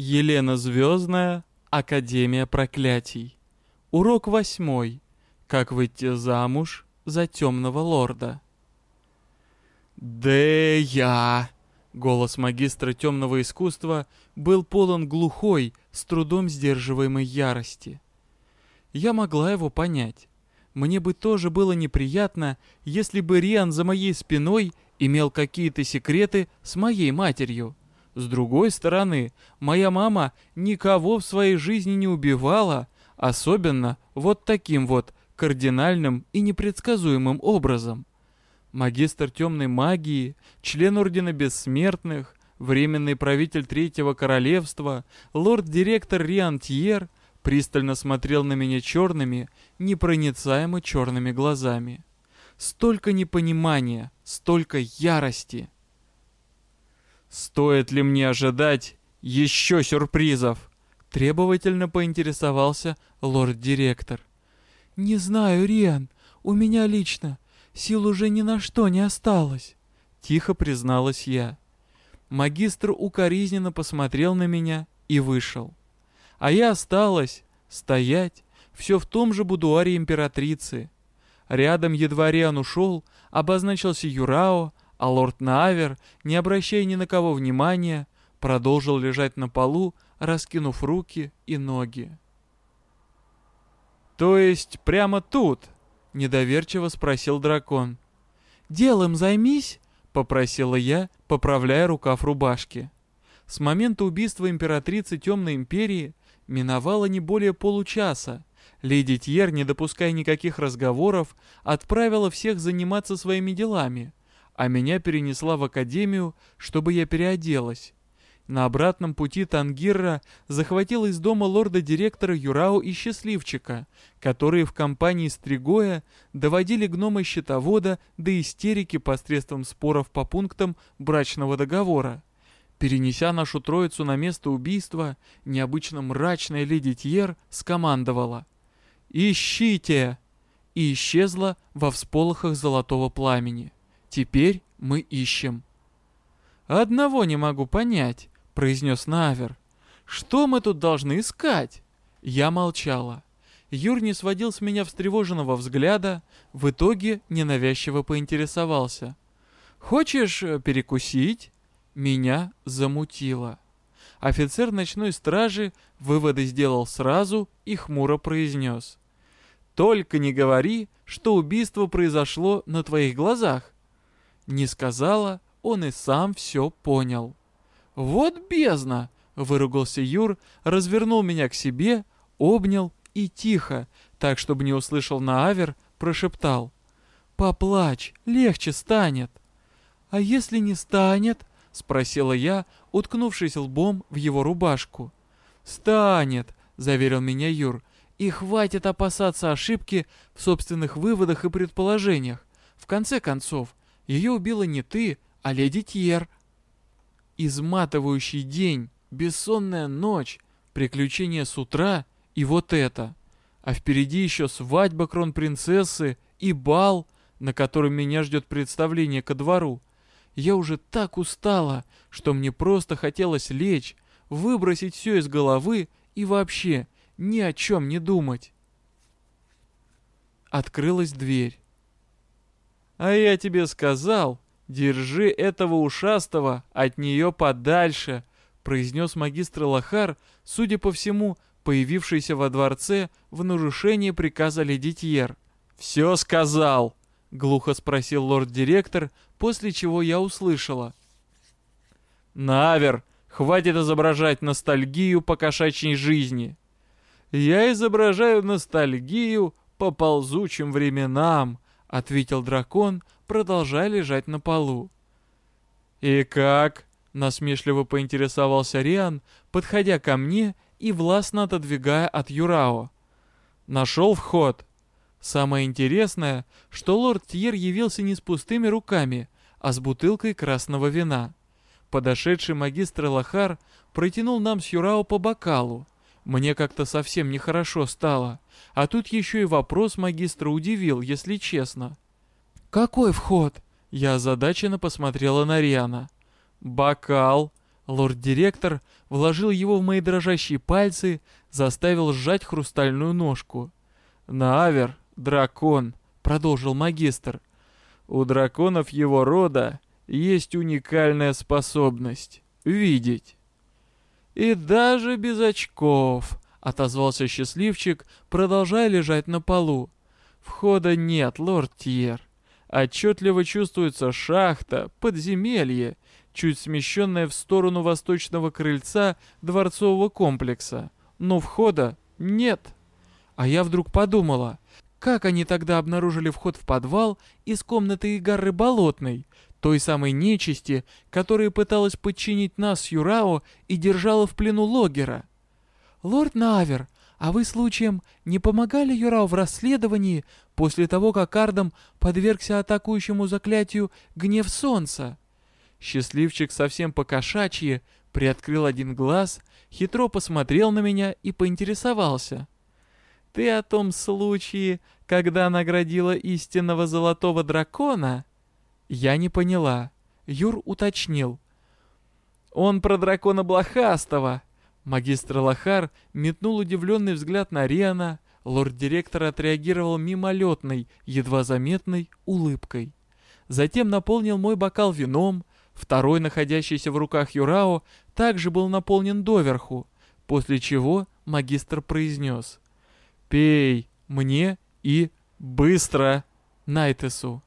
Елена Звездная, Академия проклятий. Урок восьмой. Как выйти замуж за темного лорда. «Да Голос магистра темного искусства был полон глухой, с трудом сдерживаемой ярости. Я могла его понять. Мне бы тоже было неприятно, если бы Риан за моей спиной имел какие-то секреты с моей матерью. С другой стороны, моя мама никого в своей жизни не убивала, особенно вот таким вот кардинальным и непредсказуемым образом. Магистр темной магии, член Ордена Бессмертных, временный правитель Третьего Королевства, лорд-директор Риан Тьер пристально смотрел на меня черными, непроницаемо черными глазами. Столько непонимания, столько ярости — «Стоит ли мне ожидать еще сюрпризов?» Требовательно поинтересовался лорд-директор. «Не знаю, Риан, у меня лично сил уже ни на что не осталось», — тихо призналась я. Магистр укоризненно посмотрел на меня и вышел. А я осталась стоять все в том же будуаре императрицы. Рядом едва Риан ушел, обозначился Юрао, а лорд Наавер, не обращая ни на кого внимания, продолжил лежать на полу, раскинув руки и ноги. «То есть прямо тут?» — недоверчиво спросил дракон. «Делом займись!» — попросила я, поправляя рукав рубашки. С момента убийства императрицы Темной Империи миновало не более получаса. Леди Тьер, не допуская никаких разговоров, отправила всех заниматься своими делами — а меня перенесла в академию, чтобы я переоделась. На обратном пути Тангирра захватил из дома лорда-директора Юрао и Счастливчика, которые в компании Стригоя доводили гнома-щитовода до истерики посредством споров по пунктам брачного договора. Перенеся нашу троицу на место убийства, необычно мрачная леди Тьер скомандовала «Ищите!» и исчезла во всполохах золотого пламени. Теперь мы ищем. «Одного не могу понять», — произнес Навер. «Что мы тут должны искать?» Я молчала. Юр не сводил с меня встревоженного взгляда, в итоге ненавязчиво поинтересовался. «Хочешь э, перекусить?» Меня замутило. Офицер ночной стражи выводы сделал сразу и хмуро произнес. «Только не говори, что убийство произошло на твоих глазах. Не сказала, он и сам все понял. «Вот бездна!» — выругался Юр, развернул меня к себе, обнял и тихо, так, чтобы не услышал Наавер, прошептал. «Поплачь, легче станет». «А если не станет?» — спросила я, уткнувшись лбом в его рубашку. «Станет», — заверил меня Юр, — «и хватит опасаться ошибки в собственных выводах и предположениях. В конце концов, ее убила не ты, а леди Тьер. Изматывающий день, бессонная ночь, приключения с утра и вот это. А впереди еще свадьба кронпринцессы и бал, на котором меня ждет представление ко двору. Я уже так устала, что мне просто хотелось лечь, выбросить все из головы и вообще ни о чем не думать. Открылась дверь. «А я тебе сказал, держи этого ушастого от нее подальше», произнес магистр Лохар, судя по всему, появившийся во дворце в нарушении приказа леди Тьер. «Все сказал», — глухо спросил лорд-директор, после чего я услышала. «Навер, хватит изображать ностальгию по кошачьей жизни». «Я изображаю ностальгию по ползучим временам», — ответил дракон, продолжая лежать на полу. «И как?» — насмешливо поинтересовался Риан, подходя ко мне и властно отодвигая от Юрао. «Нашел вход?» Самое интересное, что лорд Тьер явился не с пустыми руками, а с бутылкой красного вина. Подошедший магистр Лохар протянул нам с Юрао по бокалу. Мне как-то совсем нехорошо стало. А тут еще и вопрос магистра удивил, если честно. «Какой вход?» Я озадаченно посмотрела на Риана. «Бокал». Лорд-директор вложил его в мои дрожащие пальцы, заставил сжать хрустальную ножку. «Наавер, дракон», — продолжил магистр. «У драконов его рода есть уникальная способность — видеть». «И даже без очков», — отозвался счастливчик, продолжая лежать на полу. «Входа нет, лорд Тьер. Отчетливо чувствуется шахта, подземелье, чуть смещенное в сторону восточного крыльца дворцового комплекса. Но входа нет. А я вдруг подумала, как они тогда обнаружили вход в подвал из комнаты Игарры Болотной, той самой нечисти, которая пыталась подчинить нас Юрао и держала в плену Логера. «Лорд Навер, а вы случаем не помогали Юрао в расследовании после того, как Ардам подвергся атакующему заклятию «Гнев Солнца»?» Счастливчик совсем по-кошачьи приоткрыл один глаз, хитро посмотрел на меня и поинтересовался. «Ты о том случае, когда наградила истинного золотого дракона?» Я не поняла. Юр уточнил. «Он про дракона Блохастого!» Магистр Лохар метнул удивленный взгляд на Риана, лорд-директор отреагировал мимолетной, едва заметной улыбкой. Затем наполнил мой бокал вином, второй, находящийся в руках Юрао, также был наполнен доверху, после чего магистр произнес «Пей мне и быстро Найтесу».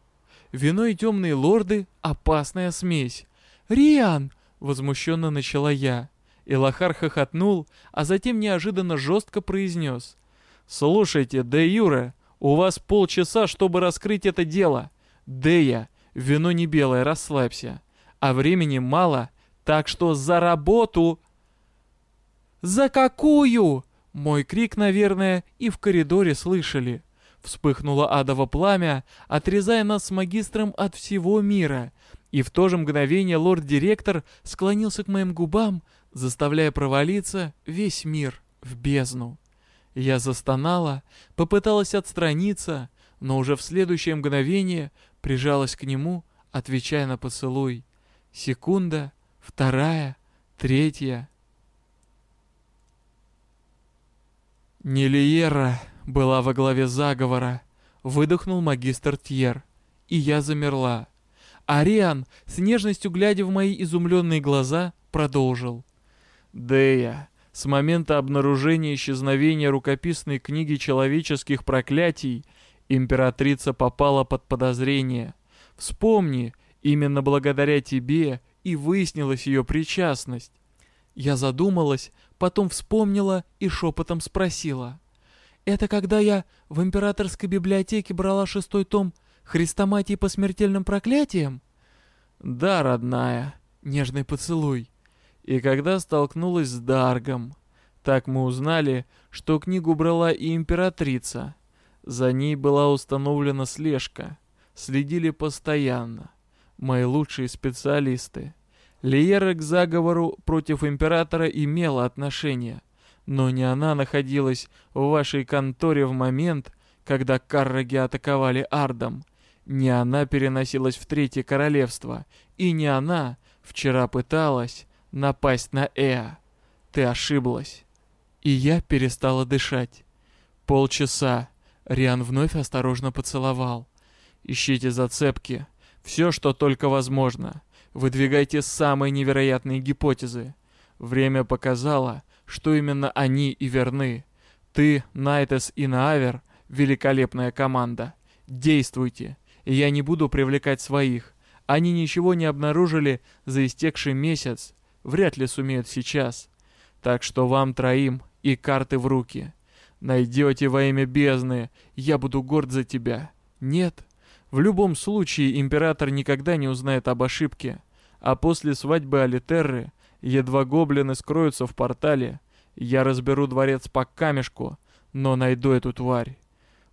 Вино и темные лорды — опасная смесь. «Риан!» — возмущенно начала я. Илахар хохотнул, а затем неожиданно жестко произнес. «Слушайте, Де Юре, у вас полчаса, чтобы раскрыть это дело. Дея, вино не белое, расслабься. А времени мало, так что за работу!» «За какую?» Мой крик, наверное, и в коридоре слышали. Вспыхнуло адово пламя, отрезая нас с магистром от всего мира. И в то же мгновение лорд-директор склонился к моим губам, заставляя провалиться весь мир в бездну. Я застонала, попыталась отстраниться, но уже в следующее мгновение прижалась к нему, отвечая на поцелуй. Секунда, вторая, третья. Нелиера была во главе заговора, выдохнул магистр Тьер, и я замерла. Ариан, с нежностью глядя в мои изумленные глаза, продолжил. Дея, с момента обнаружения исчезновения рукописной книги человеческих проклятий императрица попала под подозрение. Вспомни, именно благодаря тебе и выяснилась ее причастность. Я задумалась, потом вспомнила и шепотом спросила. «Это когда я в императорской библиотеке брала шестой том «Христоматии по смертельным проклятиям»?» «Да, родная, нежный поцелуй и когда столкнулась с Даргом. Так мы узнали, что книгу брала и императрица. За ней была установлена слежка. Следили постоянно. Мои лучшие специалисты. Лиера к заговору против императора имела отношение, но не она находилась в вашей конторе в момент, когда карраги атаковали Ардом. Не она переносилась в Третье Королевство, и не она вчера пыталась напасть на Эа. Ты ошиблась. И я перестала дышать. Полчаса. Риан вновь осторожно поцеловал. Ищите зацепки. Все, что только возможно. Выдвигайте самые невероятные гипотезы. Время показало, что именно они и верны. Ты, Найтес и Наавер — великолепная команда. Действуйте, я не буду привлекать своих. Они ничего не обнаружили за истекший месяц, вряд ли сумеют сейчас. Так что вам троим и карты в руки. Найдете во имя бездны, я буду горд за тебя. Нет, в любом случае император никогда не узнает об ошибке. А после свадьбы Алитерры, едва гоблины скроются в портале, я разберу дворец по камешку, но найду эту тварь.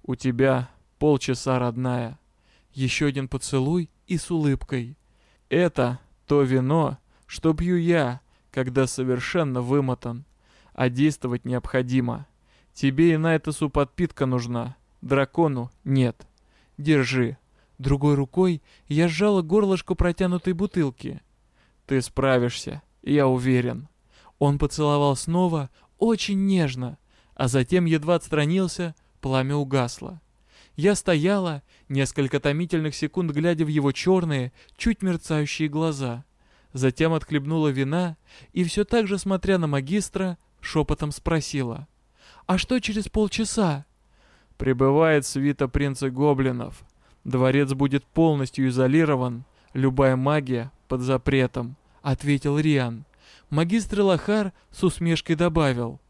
У тебя полчаса, родная. Еще один поцелуй и с улыбкой. Это то вино, что пью я, когда совершенно вымотан. А действовать необходимо. Тебе и на Найтасу подпитка нужна, дракону нет. Держи. Другой рукой я сжала горлышко протянутой бутылки. Ты справишься, я уверен. Он поцеловал снова, очень нежно, а затем едва отстранился, пламя угасло. Я стояла, несколько томительных секунд глядя в его черные, чуть мерцающие глаза. Затем отхлебнула вина и все так же, смотря на магистра, шепотом спросила. «А что через полчаса?» «Прибывает свита принца гоблинов. Дворец будет полностью изолирован, любая магия под запретом», — ответил Риан. Магистр Лохар с усмешкой добавил.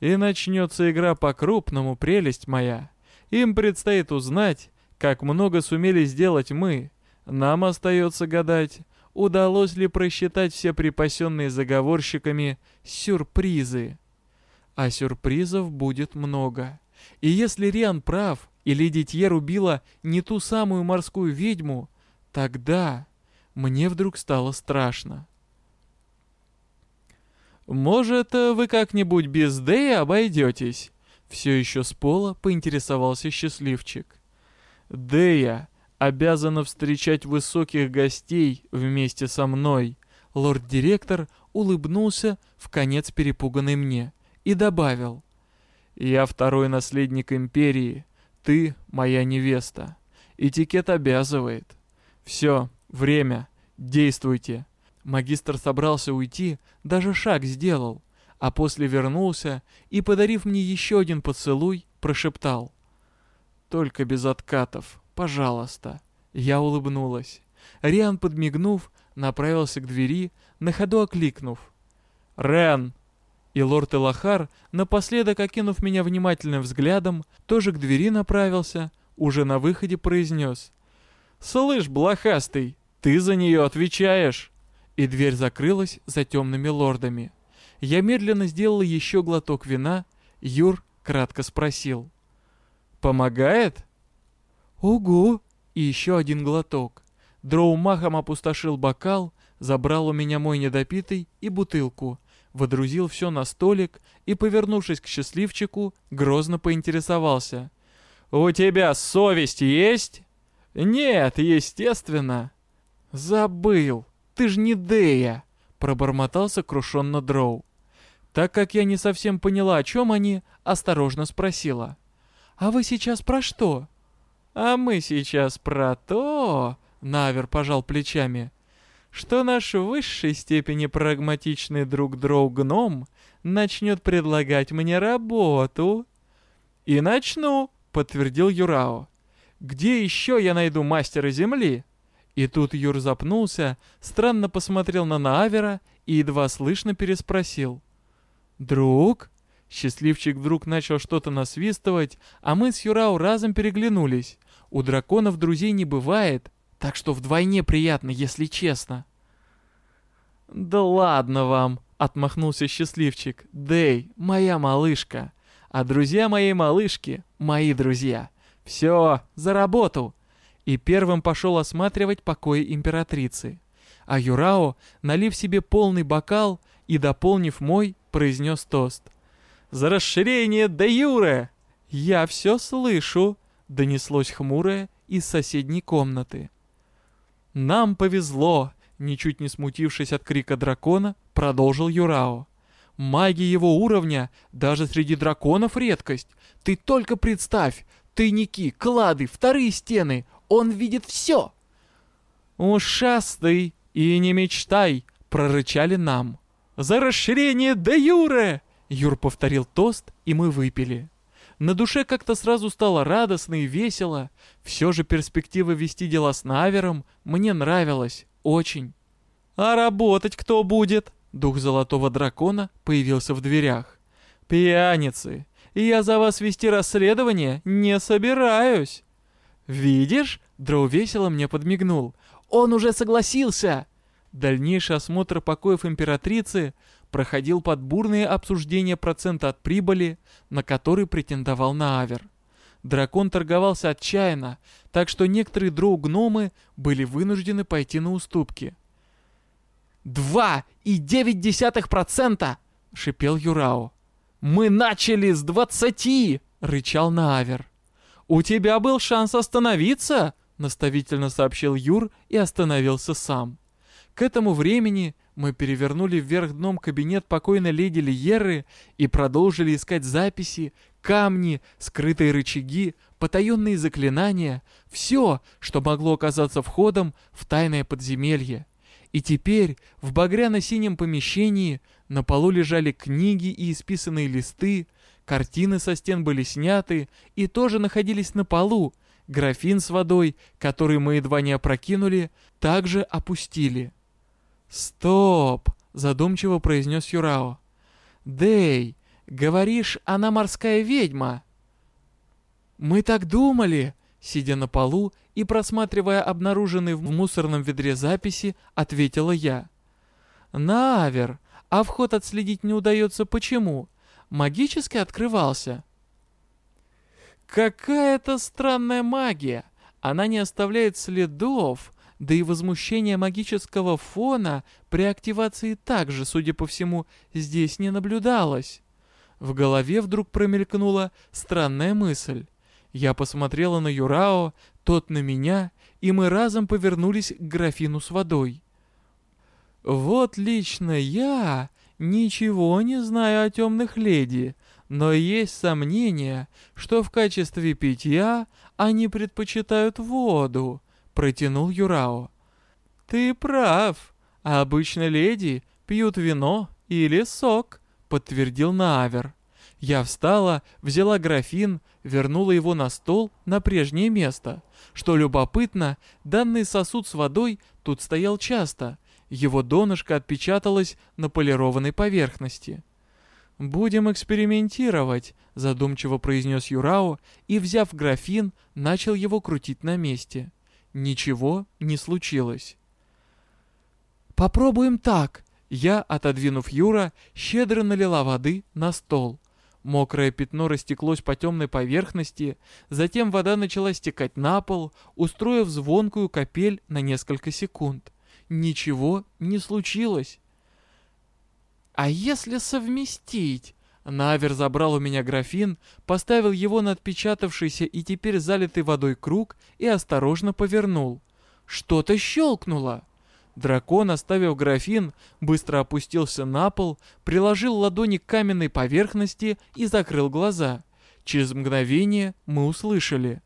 «И начнется игра по-крупному, прелесть моя. Им предстоит узнать, как много сумели сделать мы. Нам остается гадать, удалось ли просчитать все припасенные заговорщиками сюрпризы. А сюрпризов будет много. И если Риан прав, и Леди Тьер убила не ту самую морскую ведьму, тогда мне вдруг стало страшно. «Может, вы как-нибудь без Дэя обойдетесь?» Все еще с пола поинтересовался счастливчик. «Дэя обязана встречать высоких гостей вместе со мной». Лорд-директор улыбнулся, в конец перепуганный мне, и добавил. «Я второй наследник империи, ты моя невеста. Этикет обязывает. Все, время, действуйте». Магистр собрался уйти, даже шаг сделал, а после вернулся и, подарив мне еще один поцелуй, прошептал. «Только без откатов, пожалуйста». Я улыбнулась. Риан, подмигнув, направился к двери, на ходу окликнув. «Рен!» И лорд Элахар, напоследок окинув меня внимательным взглядом, тоже к двери направился, уже на выходе произнес. «Слышь, блохастый, ты за нее отвечаешь!» И дверь закрылась за темными лордами. Я медленно сделал еще глоток вина. Юр кратко спросил. «Помогает?» «Угу!» И еще один глоток. Дроу махом опустошил бокал, забрал у меня мой недопитый и бутылку, водрузил все на столик и, повернувшись к счастливчику, грозно поинтересовался. «У тебя совесть есть?» «Нет, естественно». «Забыл. Ты ж не Дея!» — пробормотал сокрушенно Дроу. Так как я не совсем поняла, о чем они, осторожно спросила. «А вы сейчас про что?» «А мы сейчас про то...» — Навер пожал плечами. «Что наш в высшей степени прагматичный друг Дроу Гном начнет предлагать мне работу». «И начну», — подтвердил Юрао. «Где еще я найду мастера земли?» И тут Юр запнулся, странно посмотрел на Наавера и едва слышно переспросил. «Друг?» Счастливчик вдруг начал что-то насвистывать, а мы с Юрау разом переглянулись. У драконов друзей не бывает, так что вдвойне приятно, если честно. «Да ладно вам!» — отмахнулся счастливчик. «Дэй, моя малышка. А друзья моей малышки — мои друзья. Все, за работу!» И первым пошел осматривать покои императрицы. А Юрао, налив себе полный бокал и дополнив мой, произнес тост. «За расширение де юре!» «Я все слышу!» — донеслось хмурое из соседней комнаты. «Нам повезло!» — ничуть не смутившись от крика дракона, продолжил Юрао. «Маги его уровня даже среди драконов редкость. Ты только представь! Тайники, клады, вторые стены! Он видит все!» «Ушастый и не мечтай!» — прорычали нам. «За расширение де юре!» Юр повторил тост, и мы выпили. На душе как-то сразу стало радостно и весело. Все же перспектива вести дела с Навером мне нравилась. Очень. «А работать кто будет?» Дух Золотого Дракона появился в дверях. «Пьяницы! Я за вас вести расследование не собираюсь!» «Видишь?» Дроу весело мне подмигнул. «Он уже согласился!» Дальнейший осмотр покоев императрицы проходил под бурные обсуждения процента от прибыли, на который претендовал на Авер. Дракон торговался отчаянно, так что некоторые дроу-гномы были вынуждены пойти на уступки. «Два и девять десятых процента!» — шипел Юрао. «Мы начали с двадцати!» — рычал Наавер. «У тебя был шанс остановиться!» — наставительно сообщил Юр и остановился сам. К этому времени Мы перевернули вверх дном кабинет покойной леди Лиеры и продолжили искать записи, камни, скрытые рычаги, потаенные заклинания, все, что могло оказаться входом в тайное подземелье. И теперь в багряно-синем помещении на полу лежали книги и исписанные листы, картины со стен были сняты и тоже находились на полу, графин с водой, который мы едва не опрокинули, также опустили. «Стоп!» — задумчиво произнес Юрао. «Дэй, говоришь, она морская ведьма?» «Мы так думали!» Сидя на полу и просматривая обнаруженные в мусорном ведре записи, ответила я. «Навер, а вход отследить не удается почему? Магически открывался?» «Какая-то странная магия! Она не оставляет следов, да и возмущение магического фона при активации также, судя по всему, здесь не наблюдалось. В голове вдруг промелькнула странная мысль. Я посмотрела на Юрао, тот на меня, и мы разом повернулись к графину с водой. Вот лично я ничего не знаю о темных леди, но есть сомнение, что в качестве питья они предпочитают воду протянул Юрао. «Ты прав. Обычно леди пьют вино или сок», — подтвердил Наавер. Я встала, взяла графин, вернула его на стол на прежнее место. Что любопытно, данный сосуд с водой тут стоял часто. Его донышко отпечаталось на полированной поверхности. «Будем экспериментировать», — задумчиво произнес Юрао и, взяв графин, начал его крутить на месте. Ничего не случилось. «Попробуем так!» Я, отодвинув Юра, щедро налила воды на стол. Мокрое пятно растеклось по темной поверхности, затем вода начала стекать на пол, устроив звонкую капель на несколько секунд. Ничего не случилось. «А если совместить?» Навер забрал у меня графин, поставил его на отпечатавшийся и теперь залитый водой круг и осторожно повернул. Что-то щелкнуло. Дракон, оставив графин, быстро опустился на пол, приложил ладони к каменной поверхности и закрыл глаза. Через мгновение мы услышали.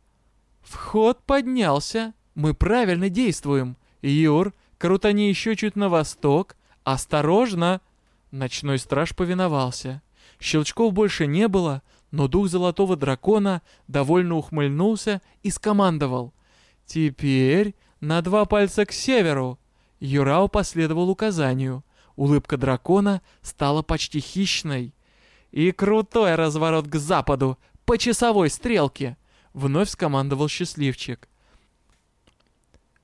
«Вход поднялся. Мы правильно действуем. Юр, крутани еще чуть на восток. Осторожно!» Ночной страж повиновался. Щелчков больше не было, но дух золотого дракона довольно ухмыльнулся и скомандовал. «Теперь на два пальца к северу!» Юрао последовал указанию. Улыбка дракона стала почти хищной. «И крутой разворот к западу, по часовой стрелке!» Вновь скомандовал счастливчик.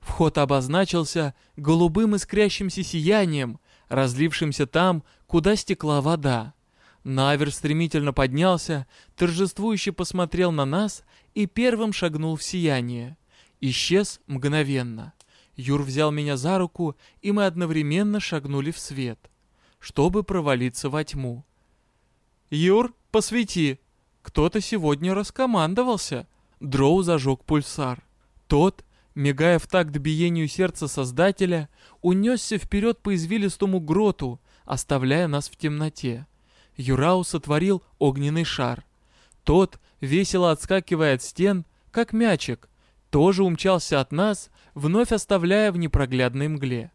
Вход обозначился голубым искрящимся сиянием, разлившимся там, куда стекла вода. Навер стремительно поднялся, торжествующе посмотрел на нас и первым шагнул в сияние. Исчез мгновенно. Юр взял меня за руку, и мы одновременно шагнули в свет, чтобы провалиться во тьму. «Юр, посвети!» Кто-то сегодня раскомандовался. Дроу зажег пульсар. Тот, мигая в такт биению сердца Создателя, унесся вперед по извилистому гроту, оставляя нас в темноте. Юрау сотворил огненный шар. Тот, весело отскакивая от стен, как мячик, тоже умчался от нас, вновь оставляя в непроглядной мгле.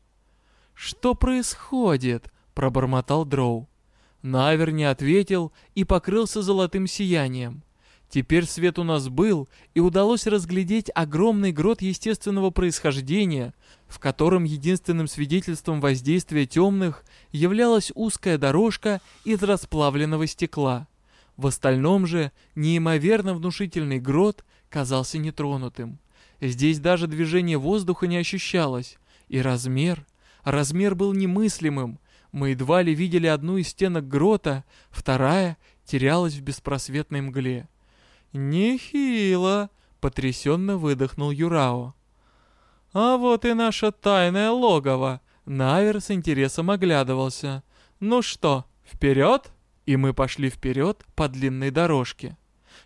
«Что происходит?» — пробормотал Дроу. Навер не ответил и покрылся золотым сиянием. Теперь свет у нас был, и удалось разглядеть огромный грот естественного происхождения, в котором единственным свидетельством воздействия темных являлась узкая дорожка из расплавленного стекла. В остальном же неимоверно внушительный грот казался нетронутым. Здесь даже движение воздуха не ощущалось. И размер... Размер был немыслимым. Мы едва ли видели одну из стенок грота, вторая терялась в беспросветной мгле. «Нехило!» — потрясенно выдохнул Юрао. «А вот и наше тайное логово!» Навер с интересом оглядывался. «Ну что, вперед?» И мы пошли вперед по длинной дорожке.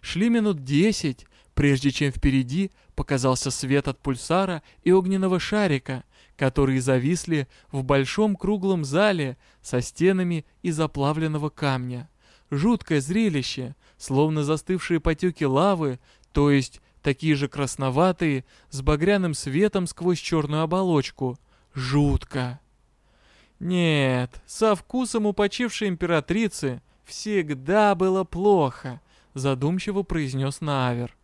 Шли минут десять, прежде чем впереди показался свет от пульсара и огненного шарика, которые зависли в большом круглом зале со стенами из оплавленного камня. Жуткое зрелище, словно застывшие потеки лавы, то есть такие же красноватые, с багряным светом сквозь черную оболочку. Жутко. Нет, со вкусом у почившей императрицы всегда было плохо, задумчиво произнес Навер.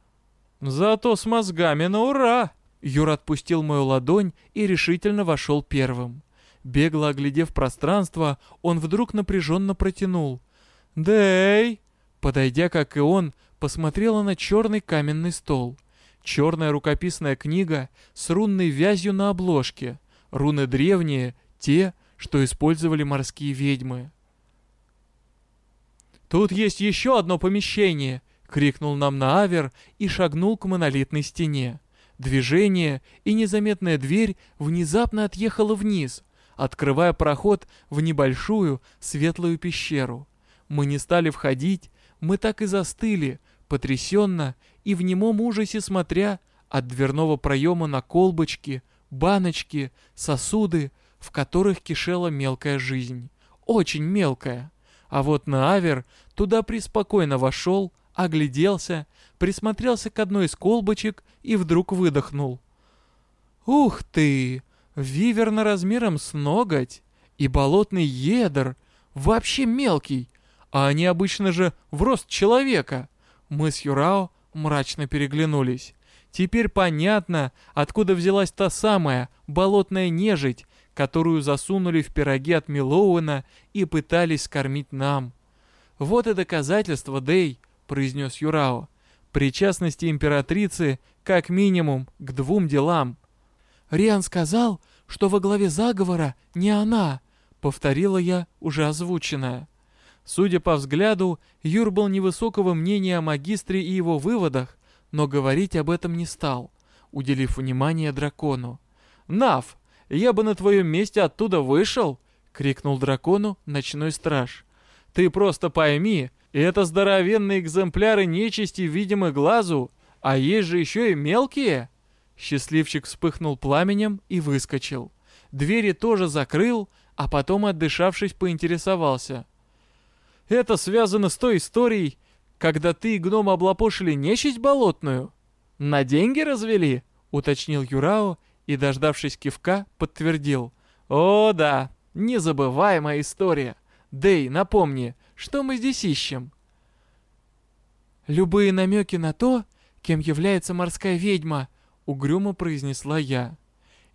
Зато с мозгами на ура! Юр отпустил мою ладонь и решительно вошел первым. Бегло оглядев пространство, он вдруг напряженно протянул. «Дэй!» Подойдя, как и он, посмотрела на черный каменный стол. Черная рукописная книга с рунной вязью на обложке. Руны древние, те, что использовали морские ведьмы. «Тут есть еще одно помещение!» — крикнул нам на Авер и шагнул к монолитной стене. Движение, и незаметная дверь внезапно отъехала вниз, открывая проход в небольшую светлую пещеру. Мы не стали входить, мы так и застыли, потрясенно и в немом ужасе смотря от дверного проема на колбочки, баночки, сосуды, в которых кишела мелкая жизнь. Очень мелкая. А вот на Авер туда преспокойно вошел, огляделся, присмотрелся к одной из колбочек и вдруг выдохнул. «Ух ты! Виверна размером с ноготь! И болотный едр! Вообще мелкий! А они обычно же в рост человека!» Мы с Юрао мрачно переглянулись. Теперь понятно, откуда взялась та самая болотная нежить, которую засунули в пироги от Милоуэна и пытались скормить нам. «Вот и доказательство, Дэй», — произнес Юрао причастности императрицы как минимум к двум делам. «Риан сказал, что во главе заговора не она», — повторила я уже озвученное. Судя по взгляду, Юр был невысокого мнения о магистре и его выводах, но говорить об этом не стал, уделив внимание дракону. «Нав, я бы на твоем месте оттуда вышел!» — крикнул дракону ночной страж. «Ты просто пойми, это здоровенные экземпляры нечисти, видимы глазу, а есть же еще и мелкие. Счастливчик вспыхнул пламенем и выскочил. Двери тоже закрыл, а потом, отдышавшись, поинтересовался. «Это связано с той историей, когда ты и гном облапошили нечисть болотную? На деньги развели?» — уточнил Юрао и, дождавшись кивка, подтвердил. «О да, незабываемая история. Дэй, напомни, что мы здесь ищем?» «Любые намеки на то, кем является морская ведьма», — угрюмо произнесла я.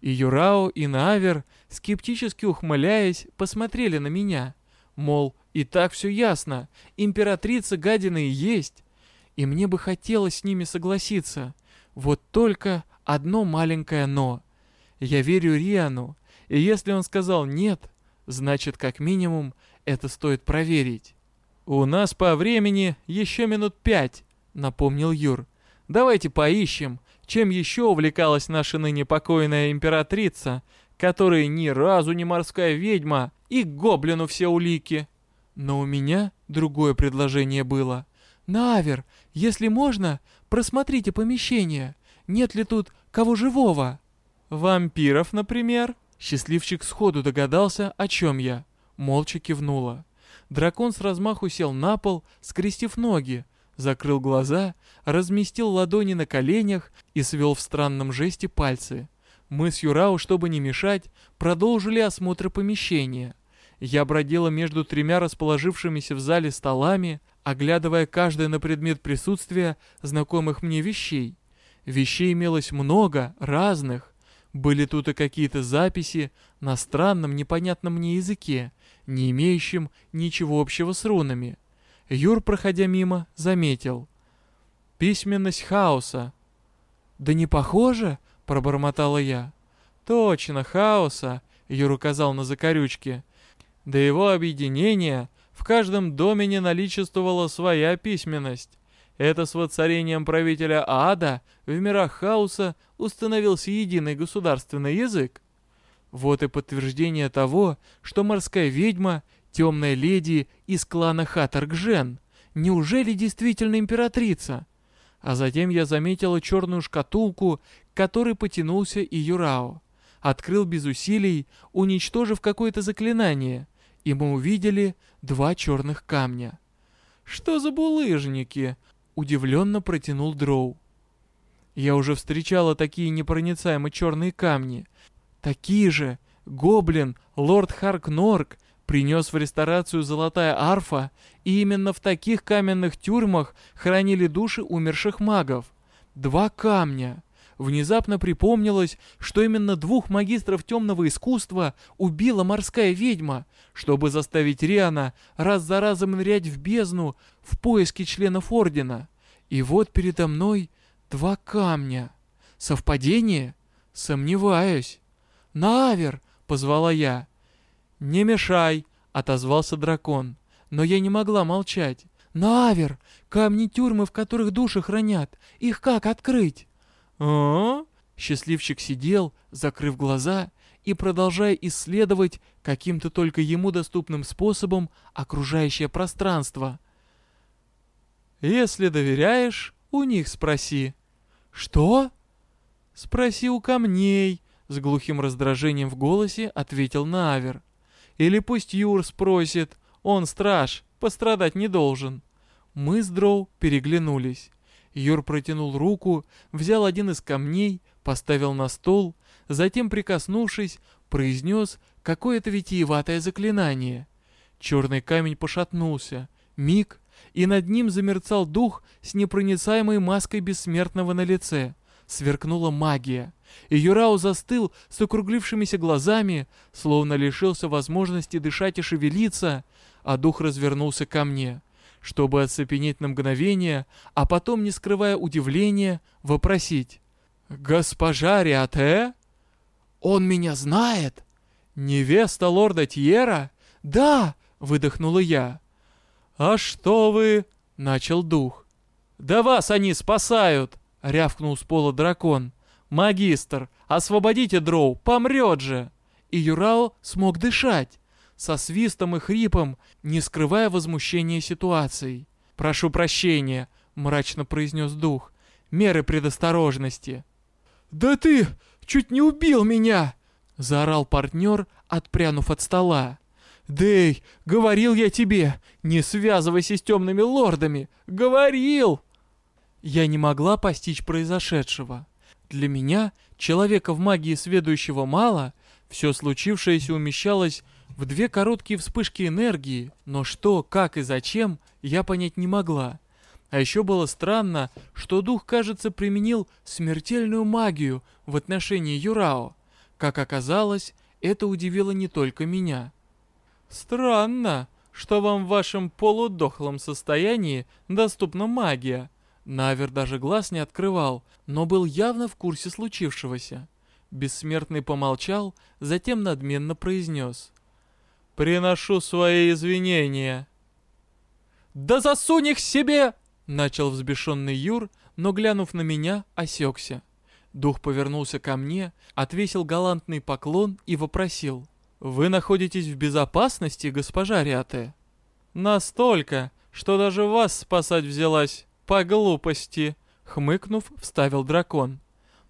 И Юрао, и Навер, скептически ухмыляясь, посмотрели на меня. Мол, и так все ясно, императрица гадина и есть. И мне бы хотелось с ними согласиться. Вот только одно маленькое «но». Я верю Риану, и если он сказал «нет», значит, как минимум, это стоит проверить. «У нас по времени еще минут пять», — напомнил Юр. «Давайте поищем, чем еще увлекалась наша ныне покойная императрица, которая ни разу не морская ведьма, и гоблину все улики». Но у меня другое предложение было. «Навер, если можно, просмотрите помещение. Нет ли тут кого живого?» «Вампиров, например?» Счастливчик сходу догадался, о чем я. Молча кивнула. Дракон с размаху сел на пол, скрестив ноги, закрыл глаза, разместил ладони на коленях и свел в странном жесте пальцы. Мы с Юрау, чтобы не мешать, продолжили осмотр помещения. Я бродила между тремя расположившимися в зале столами, оглядывая каждое на предмет присутствия знакомых мне вещей. Вещей имелось много, разных. Были тут и какие-то записи на странном непонятном мне языке, не имеющим ничего общего с рунами. Юр, проходя мимо, заметил. «Письменность хаоса». «Да не похоже?» — пробормотала я. «Точно, хаоса», — Юр указал на закорючки. До его объединения в каждом доме не наличествовала своя письменность. Это с воцарением правителя ада в мирах хаоса установился единый государственный язык. Вот и подтверждение того, что морская ведьма — темная леди из клана Хатаргжен. Неужели действительно императрица? А затем я заметила черную шкатулку, к которой потянулся и Юрао. открыл без усилий, уничтожив какое-то заклинание, и мы увидели два черных камня. «Что за булыжники?» — удивленно протянул Дроу. Я уже встречала такие непроницаемые черные камни. Такие же гоблин лорд Харкнорк принес в ресторацию золотая арфа, и именно в таких каменных тюрьмах хранили души умерших магов. Два камня. Внезапно припомнилось, что именно двух магистров темного искусства убила морская ведьма, чтобы заставить Риана раз за разом нырять в бездну в поиске членов Ордена. И вот передо мной два камня. Совпадение? Сомневаюсь. «Навер!» — позвала я. «Не мешай!» — отозвался дракон. Но я не могла молчать. «Навер! Камни тюрьмы, в которых души хранят. Их как открыть?» «А?» Счастливчик сидел, закрыв глаза и продолжая исследовать каким-то только ему доступным способом окружающее пространство. «Если доверяешь, у них спроси». «Что?» «Спроси у камней», — с глухим раздражением в голосе ответил Навер. «Или пусть Юр спросит, он страж, пострадать не должен». Мы с Дроу переглянулись. Юр протянул руку, взял один из камней, поставил на стол, затем, прикоснувшись, произнес какое-то витиеватое заклинание. Черный камень пошатнулся. Миг, и над ним замерцал дух с непроницаемой маской бессмертного на лице. Сверкнула магия. И Юрау застыл с округлившимися глазами, словно лишился возможности дышать и шевелиться, а дух развернулся ко мне чтобы оцепенеть на мгновение, а потом, не скрывая удивления, вопросить. «Госпожа Риате? Он меня знает?» «Невеста лорда Тьера?» «Да!» — выдохнула я. «А что вы?» — начал дух. «Да вас они спасают!» — рявкнул с пола дракон. «Магистр, освободите дроу, помрет же!» И Юрао смог дышать со свистом и хрипом, не скрывая возмущения ситуацией. «Прошу прощения», — мрачно произнес дух. «Меры предосторожности». «Да ты чуть не убил меня!» — заорал партнер, отпрянув от стола. «Дэй, говорил я тебе, не связывайся с темными лордами! Говорил!» Я не могла постичь произошедшего. Для меня, человека в магии сведущего мало, все случившееся умещалось в две короткие вспышки энергии, но что, как и зачем, я понять не могла. А еще было странно, что дух, кажется, применил смертельную магию в отношении Юрао. Как оказалось, это удивило не только меня. «Странно, что вам в вашем полудохлом состоянии доступна магия». Навер даже глаз не открывал, но был явно в курсе случившегося. Бессмертный помолчал, затем надменно произнес. Приношу свои извинения. Да засунь их себе! Начал взбешенный Юр, но, глянув на меня, осекся. Дух повернулся ко мне, отвесил галантный поклон и вопросил. «Вы находитесь в безопасности, госпожа Ряте?» «Настолько, что даже вас спасать взялась, по глупости!» Хмыкнув, вставил дракон.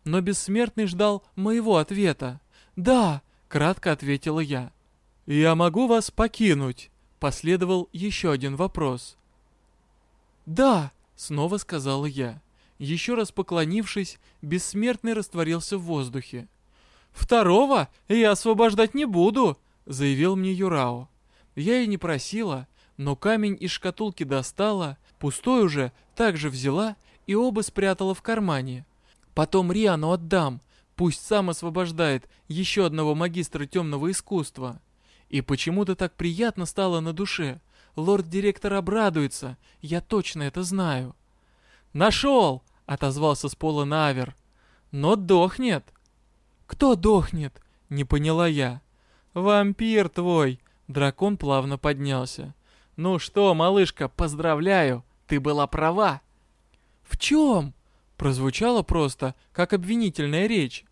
Но бессмертный ждал моего ответа. «Да!» — кратко ответила я. «Я могу вас покинуть?» Последовал еще один вопрос. «Да!» — снова сказала я. Еще раз поклонившись, бессмертный растворился в воздухе. «Второго я освобождать не буду!» — заявил мне Юрао. Я и не просила, но камень из шкатулки достала, пустой уже также взяла и оба спрятала в кармане. Потом Риану отдам, пусть сам освобождает еще одного магистра темного искусства. И почему-то так приятно стало на душе. Лорд-директор обрадуется, я точно это знаю. «Нашел!» — отозвался с пола Навер. «Но дохнет!» «Кто дохнет?» — не поняла я. «Вампир твой!» — дракон плавно поднялся. «Ну что, малышка, поздравляю, ты была права!» «В чем?» — прозвучало просто, как обвинительная речь.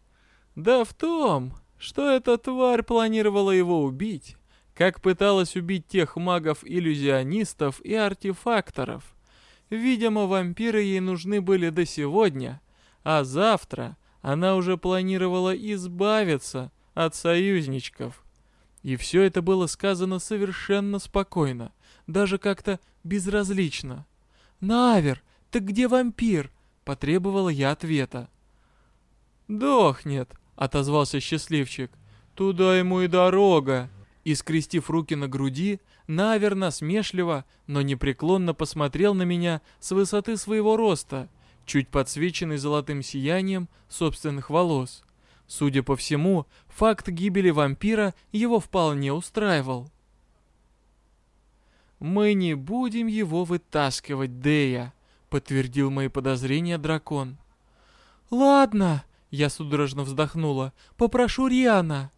«Да в том, что эта тварь планировала его убить, как пыталась убить тех магов-иллюзионистов и артефакторов. Видимо, вампиры ей нужны были до сегодня, а завтра Она уже планировала избавиться от союзничков. И все это было сказано совершенно спокойно, даже как-то безразлично. «Навер, ты где вампир?» — потребовала я ответа. «Дохнет», — отозвался счастливчик. «Туда ему и дорога». И, скрестив руки на груди, Навер насмешливо, но непреклонно посмотрел на меня с высоты своего роста, чуть подсвеченный золотым сиянием собственных волос. Судя по всему, факт гибели вампира его вполне устраивал. «Мы не будем его вытаскивать, Дея», — подтвердил мои подозрения дракон. «Ладно», — я судорожно вздохнула, — «попрошу Риана».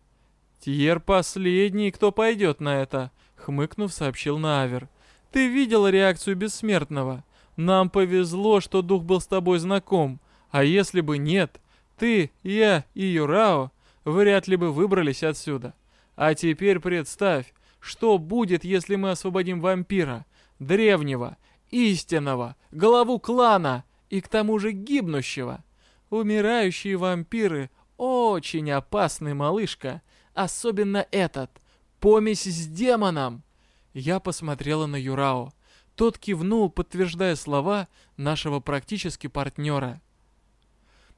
«Тьер последний, кто пойдет на это», — хмыкнув, сообщил Навер. «Ты видела реакцию бессмертного? Нам повезло, что дух был с тобой знаком, а если бы нет, ты, я и Юрао вряд ли бы выбрались отсюда. А теперь представь, что будет, если мы освободим вампира, древнего, истинного, главу клана и к тому же гибнущего. Умирающие вампиры очень опасны, малышка, особенно этот, помесь с демоном. Я посмотрела на Юрао. Тот кивнул, подтверждая слова нашего практически партнера.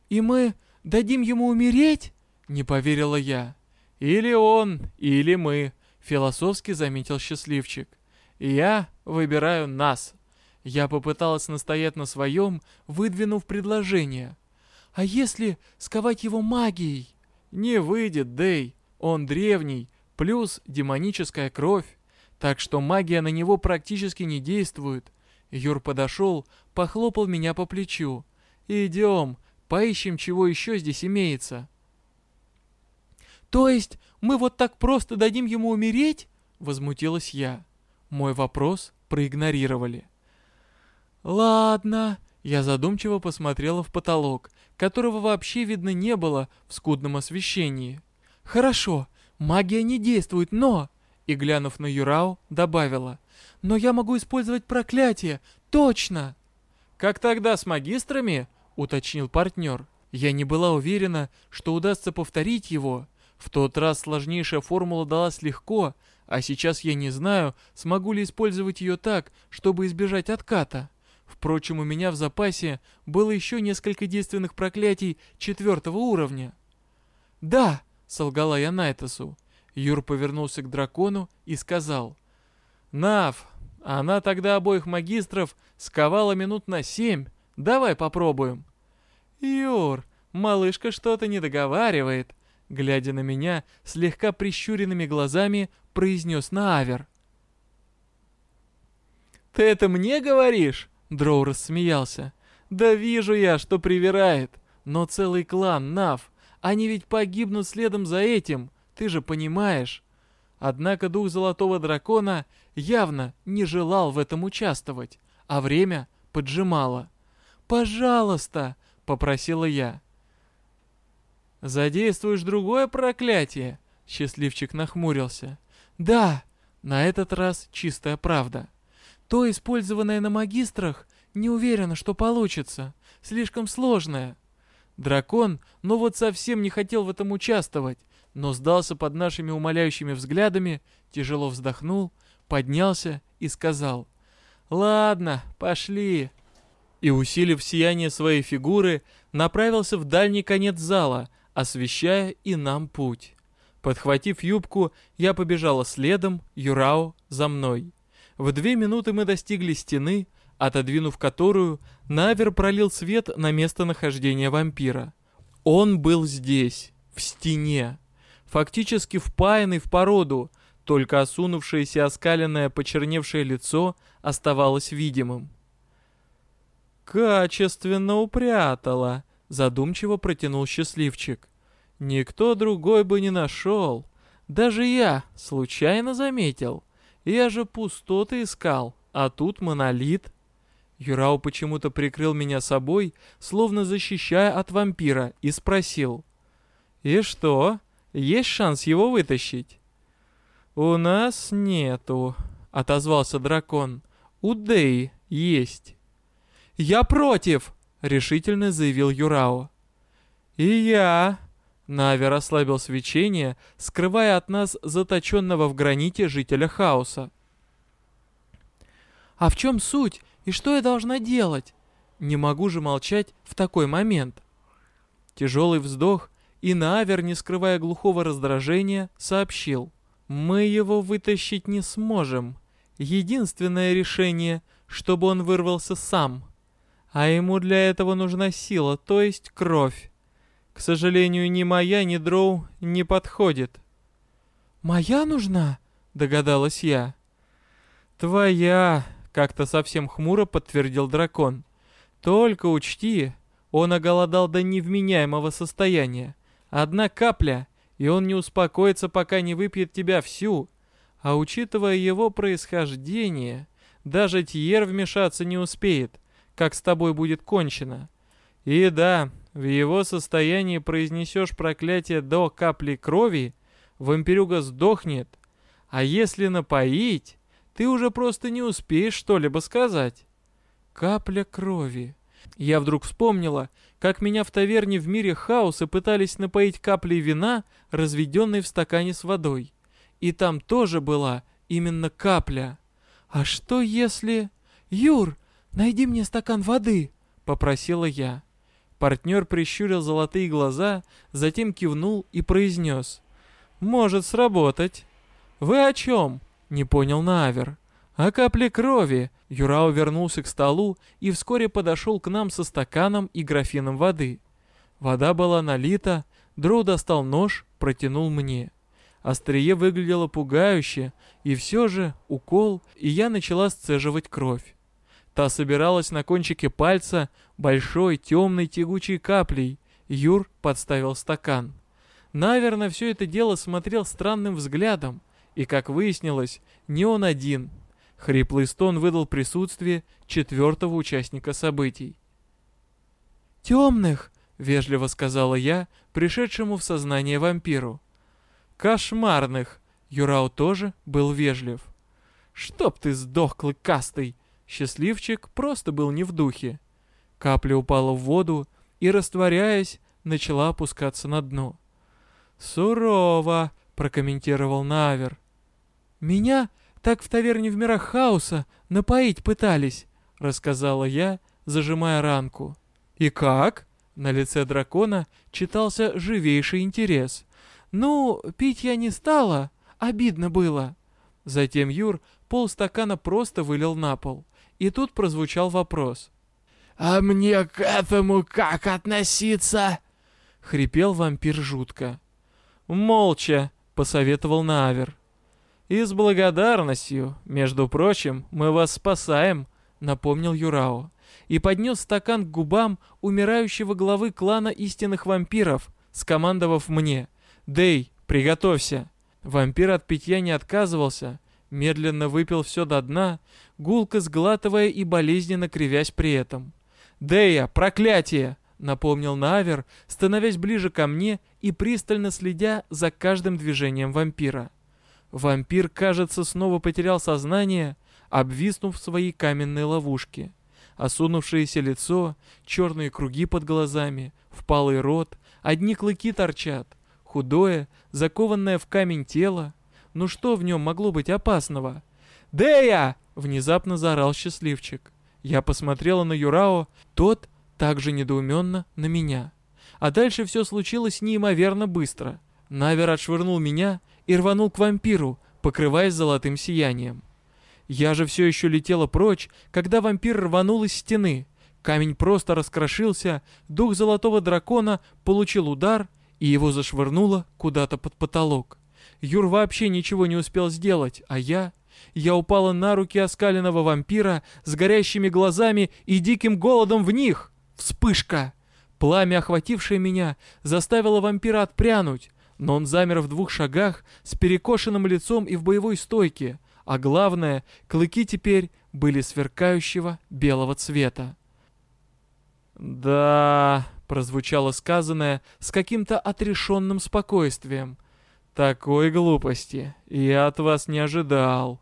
«И мы дадим ему умереть?» — не поверила я. «Или он, или мы», — философски заметил счастливчик. «Я выбираю нас». Я попыталась настоять на своем, выдвинув предложение. «А если сковать его магией?» «Не выйдет, Дэй. Он древний, плюс демоническая кровь. Так что магия на него практически не действует. Юр подошел, похлопал меня по плечу. «Идем, поищем, чего еще здесь имеется». «То есть мы вот так просто дадим ему умереть?» Возмутилась я. Мой вопрос проигнорировали. «Ладно», я задумчиво посмотрела в потолок, которого вообще видно не было в скудном освещении. «Хорошо, магия не действует, но...» И, глянув на Юрау, добавила. «Но я могу использовать проклятие, точно!» «Как тогда с магистрами?» — уточнил партнер. Я не была уверена, что удастся повторить его. В тот раз сложнейшая формула далась легко, а сейчас я не знаю, смогу ли использовать ее так, чтобы избежать отката. Впрочем, у меня в запасе было еще несколько действенных проклятий четвертого уровня. «Да!» — солгала я Найтасу. Юр повернулся к дракону и сказал. «Нав, она тогда обоих магистров сковала минут на семь. Давай попробуем». «Юр, малышка что-то не договаривает», глядя на меня слегка прищуренными глазами, произнес Наавер. «Ты это мне говоришь?» Дроу рассмеялся. «Да вижу я, что привирает. Но целый клан, Нав, они ведь погибнут следом за этим. Ты же понимаешь. Однако дух Золотого Дракона явно не желал в этом участвовать, а время поджимало. «Пожалуйста!» — попросила я. «Задействуешь другое проклятие?» — счастливчик нахмурился. «Да, на этот раз чистая правда. То, использованное на магистрах, не уверена, что получится. Слишком сложное. Дракон, ну вот совсем не хотел в этом участвовать но сдался под нашими умоляющими взглядами, тяжело вздохнул, поднялся и сказал «Ладно, пошли». И, усилив сияние своей фигуры, направился в дальний конец зала, освещая и нам путь. Подхватив юбку, я побежала следом, Юрао за мной. В две минуты мы достигли стены, отодвинув которую, Навер пролил свет на местонахождение вампира. Он был здесь, в стене фактически впаянный в породу, только осунувшееся оскаленное почерневшее лицо оставалось видимым. «Качественно упрятала», — задумчиво протянул счастливчик. «Никто другой бы не нашел. Даже я случайно заметил. Я же пустоты искал, а тут монолит». Юрау почему-то прикрыл меня собой, словно защищая от вампира, и спросил. «И что, есть шанс его вытащить?» «У нас нету», — отозвался дракон. «У Дэй есть». «Я против!» — решительно заявил Юрао. «И я!» Навер ослабил свечение, скрывая от нас заточенного в граните жителя хаоса. «А в чем суть? И что я должна делать?» Не могу же молчать в такой момент. Тяжелый вздох, и Навер, не скрывая глухого раздражения, сообщил. «Мы его вытащить не сможем. Единственное решение, чтобы он вырвался сам. А ему для этого нужна сила, то есть кровь. К сожалению, ни моя, ни Дроу не подходит». «Моя нужна?» — догадалась я. «Твоя», — как-то совсем хмуро подтвердил дракон. «Только учти, он оголодал до невменяемого состояния. Одна капля, и он не успокоится, пока не выпьет тебя всю. А учитывая его происхождение, даже Тьер вмешаться не успеет, как с тобой будет кончено. И да, в его состоянии произнесешь проклятие до капли крови, вампирюга сдохнет. А если напоить, ты уже просто не успеешь что-либо сказать. Капля крови. Я вдруг вспомнила, как меня в таверне в мире хаоса пытались напоить каплей вина, разведенной в стакане с водой. И там тоже была именно капля. А что если... «Юр, найди мне стакан воды», — попросила я. Партнер прищурил золотые глаза, затем кивнул и произнес. «Может сработать». «Вы о чем?» — не понял Навер. «О капле крови!» Юрао вернулся к столу и вскоре подошел к нам со стаканом и графином воды. Вода была налита, Дроу достал нож, протянул мне. Острие выглядело пугающе, и все же укол, и я начала сцеживать кровь. Та собиралась на кончике пальца большой, темной, тягучей каплей. Юр подставил стакан. Наверное, все это дело смотрел странным взглядом, и, как выяснилось, не он один — Хриплый стон выдал присутствие четвертого участника событий. «Темных!» — вежливо сказала я, пришедшему в сознание вампиру. «Кошмарных!» — Юрау тоже был вежлив. «Чтоб ты сдох, клыкастый!» Счастливчик просто был не в духе. Капля упала в воду и, растворяясь, начала опускаться на дно. «Сурово!» — прокомментировал Навер. «Меня так в таверне в мирах хаоса напоить пытались», — рассказала я, зажимая ранку. «И как?» — на лице дракона читался живейший интерес. «Ну, пить я не стала, обидно было». Затем Юр полстакана просто вылил на пол. И тут прозвучал вопрос. «А мне к этому как относиться?» — хрипел вампир жутко. «Молча», — посоветовал Навер. «И с благодарностью, между прочим, мы вас спасаем», — напомнил Юрао. И поднес стакан к губам умирающего главы клана истинных вампиров, скомандовав мне. «Дэй, приготовься!» Вампир от питья не отказывался, медленно выпил все до дна, гулко сглатывая и болезненно кривясь при этом. «Дэя, проклятие!» — напомнил Навер, становясь ближе ко мне и пристально следя за каждым движением вампира. Вампир, кажется, снова потерял сознание, обвиснув в своей каменной ловушке. Осунувшееся лицо, черные круги под глазами, впалый рот, одни клыки торчат, худое, закованное в камень тело. Ну что в нем могло быть опасного? «Дея!» — внезапно заорал счастливчик. Я посмотрела на Юрао, тот также недоуменно на меня. А дальше все случилось неимоверно быстро. Навер отшвырнул меня и рванул к вампиру, покрываясь золотым сиянием. Я же все еще летела прочь, когда вампир рванул из стены. Камень просто раскрошился, дух золотого дракона получил удар, и его зашвырнуло куда-то под потолок. Юр вообще ничего не успел сделать, а я... Я упала на руки оскаленного вампира с горящими глазами и диким голодом в них. Вспышка! Пламя, охватившее меня, заставило вампира отпрянуть но он замер в двух шагах с перекошенным лицом и в боевой стойке, а главное, клыки теперь были сверкающего белого цвета. «Да...» — прозвучало сказанное с каким-то отрешенным спокойствием. «Такой глупости я от вас не ожидал».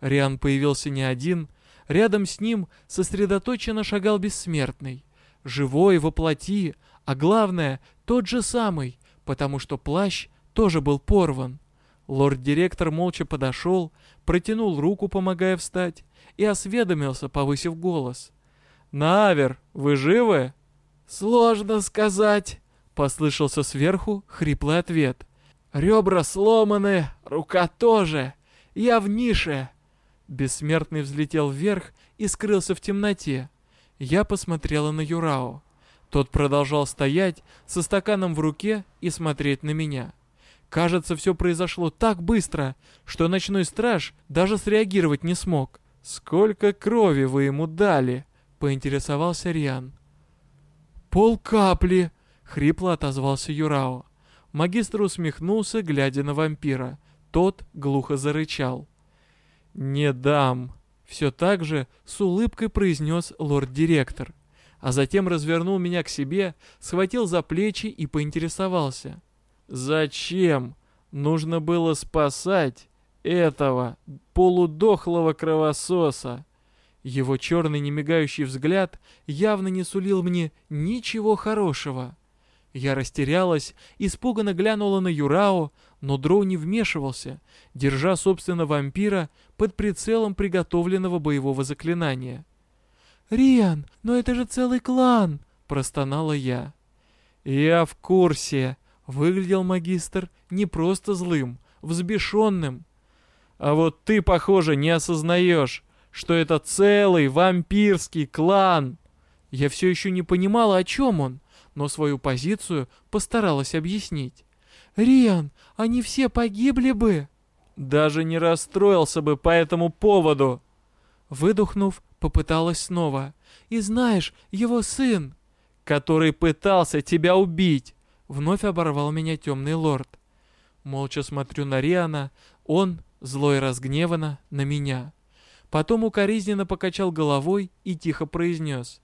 Риан появился не один, рядом с ним сосредоточенно шагал бессмертный. живой во плоти, а главное, тот же самый, потому что плащ тоже был порван. Лорд-директор молча подошел, протянул руку, помогая встать, и осведомился, повысив голос. «Навер, вы живы?» «Сложно сказать», — послышался сверху хриплый ответ. «Ребра сломаны, рука тоже. Я в нише». Бессмертный взлетел вверх и скрылся в темноте. Я посмотрела на Юрао. Тот продолжал стоять со стаканом в руке и смотреть на меня. Кажется, все произошло так быстро, что ночной страж даже среагировать не смог. «Сколько крови вы ему дали?» — поинтересовался Риан. «Пол капли!» — хрипло отозвался Юрао. Магистр усмехнулся, глядя на вампира. Тот глухо зарычал. «Не дам!» — все так же с улыбкой произнес лорд-директор. А затем развернул меня к себе, схватил за плечи и поинтересовался. Зачем? Нужно было спасать этого полудохлого кровососа. Его черный немигающий взгляд явно не сулил мне ничего хорошего. Я растерялась, испуганно глянула на Юрао, но Дроу не вмешивался, держа, собственно, вампира под прицелом приготовленного боевого заклинания. «Риан, но это же целый клан!» — простонала я. «Я в курсе», Выглядел магистр не просто злым, взбешенным. А вот ты, похоже, не осознаешь, что это целый вампирский клан. Я все еще не понимала, о чем он, но свою позицию постаралась объяснить. «Риан, они все погибли бы!» «Даже не расстроился бы по этому поводу!» Выдохнув, попыталась снова. «И знаешь, его сын...» «Который пытался тебя убить!» Вновь оборвал меня темный лорд. Молча смотрю на Риана, он, злой разгневанно, на меня. Потом укоризненно покачал головой и тихо произнес.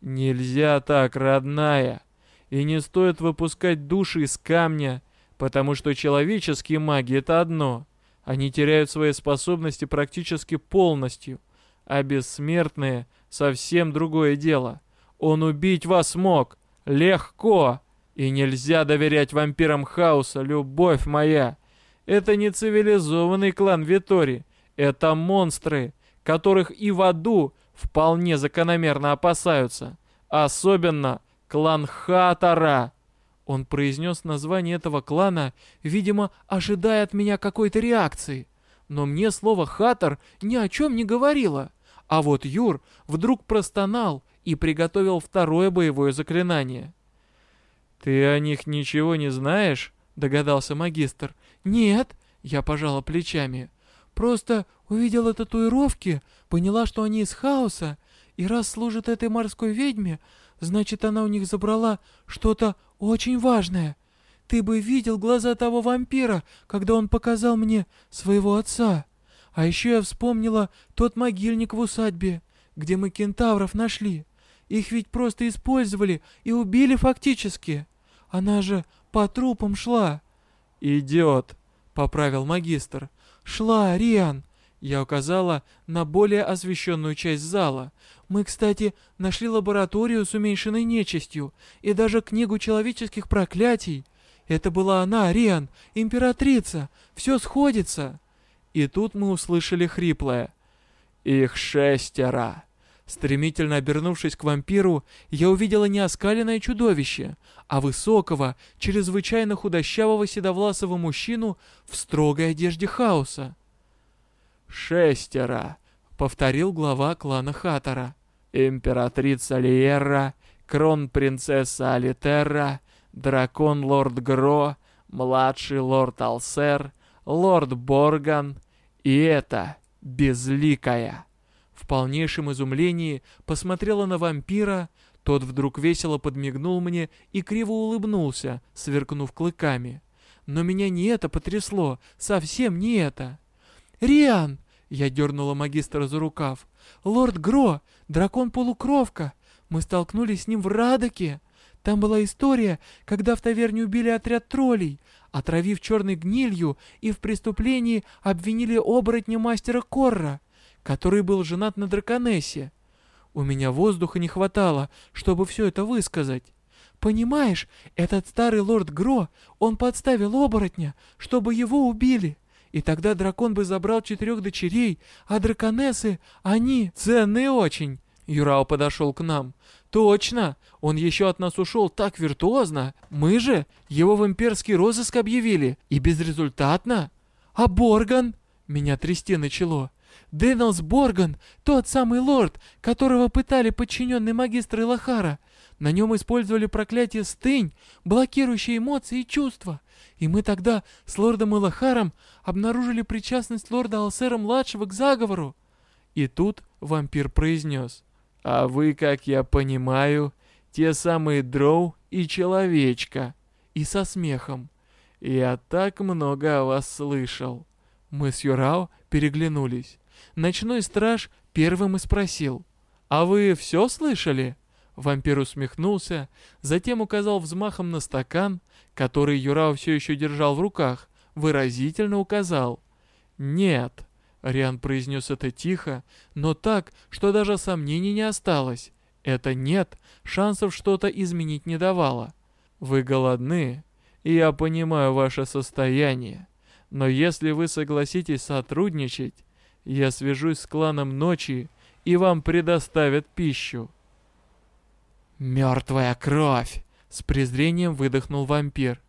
«Нельзя так, родная, и не стоит выпускать души из камня, потому что человеческие маги — это одно, они теряют свои способности практически полностью, а бессмертные — совсем другое дело. Он убить вас мог, легко!» И нельзя доверять вампирам хаоса, любовь моя. Это не цивилизованный клан Витори. Это монстры, которых и в аду вполне закономерно опасаются. Особенно клан Хатара. Он произнес название этого клана, видимо, ожидая от меня какой-то реакции. Но мне слово «хатор» ни о чем не говорило. А вот Юр вдруг простонал и приготовил второе боевое заклинание. «Ты о них ничего не знаешь?» — догадался магистр. «Нет», — я пожала плечами. «Просто увидела татуировки, поняла, что они из хаоса, и раз служат этой морской ведьме, значит, она у них забрала что-то очень важное. Ты бы видел глаза того вампира, когда он показал мне своего отца. А еще я вспомнила тот могильник в усадьбе, где мы кентавров нашли. Их ведь просто использовали и убили фактически. Она же по трупам шла. Идет, поправил магистр. Шла, Риан. Я указала на более освещенную часть зала. Мы, кстати, нашли лабораторию с уменьшенной нечистью и даже книгу человеческих проклятий. Это была она, Риан, императрица. Все сходится. И тут мы услышали хриплое. Их шестеро. Стремительно обернувшись к вампиру, я увидела не оскаленное чудовище, а высокого, чрезвычайно худощавого седовласого мужчину в строгой одежде хаоса. «Шестеро», — повторил глава клана Хатора. «Императрица Лиерра, крон-принцесса Алитерра, дракон-лорд Гро, младший лорд Алсер, лорд Борган и это безликая» в полнейшем изумлении посмотрела на вампира, тот вдруг весело подмигнул мне и криво улыбнулся, сверкнув клыками. Но меня не это потрясло, совсем не это. «Риан!» — я дернула магистра за рукав. «Лорд Гро, дракон-полукровка! Мы столкнулись с ним в Радоке. Там была история, когда в таверне убили отряд троллей, отравив черной гнилью и в преступлении обвинили оборотня мастера Корра который был женат на драконессе. У меня воздуха не хватало, чтобы все это высказать. Понимаешь, этот старый лорд Гро, он подставил оборотня, чтобы его убили. И тогда дракон бы забрал четырех дочерей, а драконессы, они ценные очень. Юрао подошел к нам. Точно, он еще от нас ушел так виртуозно. Мы же его в имперский розыск объявили, и безрезультатно. А Борган? Меня трясти начало. Дэнилс Борган, тот самый лорд, которого пытали подчиненные магистры Лохара. На нем использовали проклятие стынь, блокирующее эмоции и чувства. И мы тогда с лордом Элахаром обнаружили причастность лорда Алсера-младшего к заговору. И тут вампир произнес. «А вы, как я понимаю, те самые дроу и человечка». И со смехом. «Я так много о вас слышал». Мы с Юрао переглянулись. Ночной страж первым и спросил. «А вы все слышали?» Вампир усмехнулся, затем указал взмахом на стакан, который Юрао все еще держал в руках, выразительно указал. «Нет», — Риан произнес это тихо, но так, что даже сомнений не осталось. Это «нет» шансов что-то изменить не давало. «Вы голодны, и я понимаю ваше состояние, но если вы согласитесь сотрудничать, я свяжусь с кланом ночи, и вам предоставят пищу». «Мертвая кровь!» — с презрением выдохнул вампир.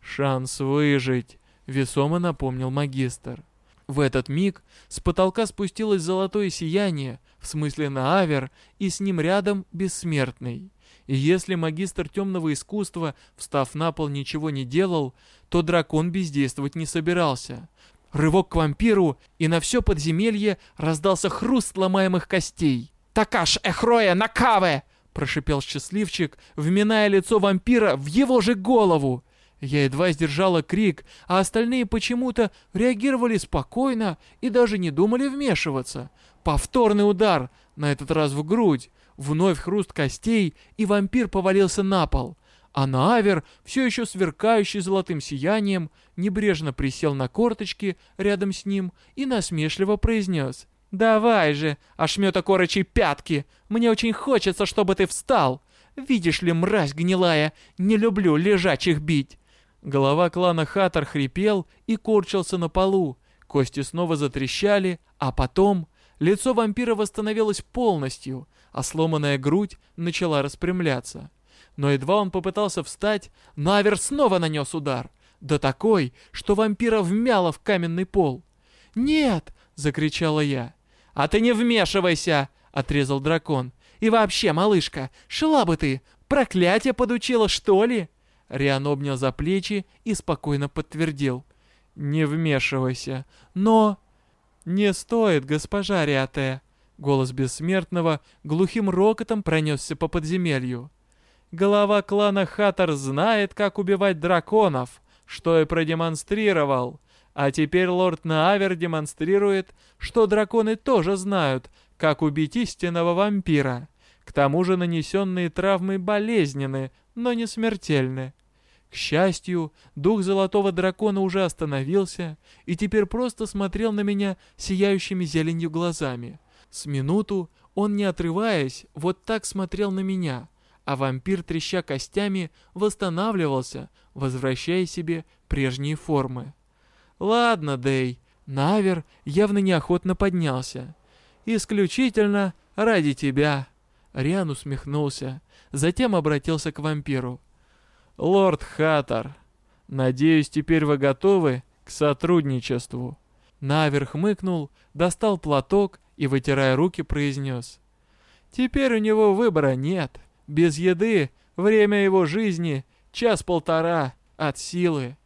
«Шанс выжить!» — весомо напомнил магистр. В этот миг с потолка спустилось золотое сияние, в смысле на Авер, и с ним рядом бессмертный. И если магистр темного искусства, встав на пол, ничего не делал, то дракон бездействовать не собирался. Рывок к вампиру, и на все подземелье раздался хруст ломаемых костей. «Такаш Эхроя Накаве!» Прошипел счастливчик, вминая лицо вампира в его же голову. Я едва сдержала крик, а остальные почему-то реагировали спокойно и даже не думали вмешиваться. Повторный удар, на этот раз в грудь, вновь хруст костей, и вампир повалился на пол. А Наавер, все еще сверкающий золотым сиянием, небрежно присел на корточки рядом с ним и насмешливо произнес — «Давай же, ошмета корочей пятки! Мне очень хочется, чтобы ты встал! Видишь ли, мразь гнилая, не люблю лежачих бить!» Голова клана Хатор хрипел и корчился на полу. Кости снова затрещали, а потом лицо вампира восстановилось полностью, а сломанная грудь начала распрямляться. Но едва он попытался встать, Навер снова нанес удар. Да такой, что вампира вмяло в каменный пол. «Нет!» — закричала я. «А ты не вмешивайся!» — отрезал дракон. «И вообще, малышка, шла бы ты! Проклятие подучила, что ли?» Риан обнял за плечи и спокойно подтвердил. «Не вмешивайся. Но...» «Не стоит, госпожа Риате!» Голос бессмертного глухим рокотом пронесся по подземелью. «Глава клана Хатор знает, как убивать драконов, что и продемонстрировал. А теперь лорд Наавер демонстрирует, что драконы тоже знают, как убить истинного вампира. К тому же нанесенные травмы болезненны, но не смертельны. К счастью, дух золотого дракона уже остановился и теперь просто смотрел на меня сияющими зеленью глазами. С минуту он, не отрываясь, вот так смотрел на меня, а вампир, треща костями, восстанавливался, возвращая себе прежние формы. «Ладно, Дэй». Навер явно неохотно поднялся. «Исключительно ради тебя». Риан усмехнулся, затем обратился к вампиру. «Лорд Хаттер, надеюсь, теперь вы готовы к сотрудничеству?» Навер хмыкнул, достал платок и, вытирая руки, произнес. «Теперь у него выбора нет. Без еды время его жизни — час-полтора от силы».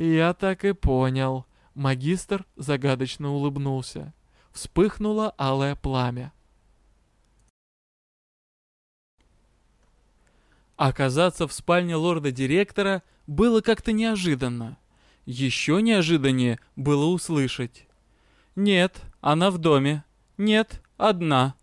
«Я так и понял». Магистр загадочно улыбнулся. Вспыхнуло алое пламя. Оказаться в спальне лорда-директора было как-то неожиданно. Еще неожиданнее было услышать. «Нет, она в доме. Нет, одна».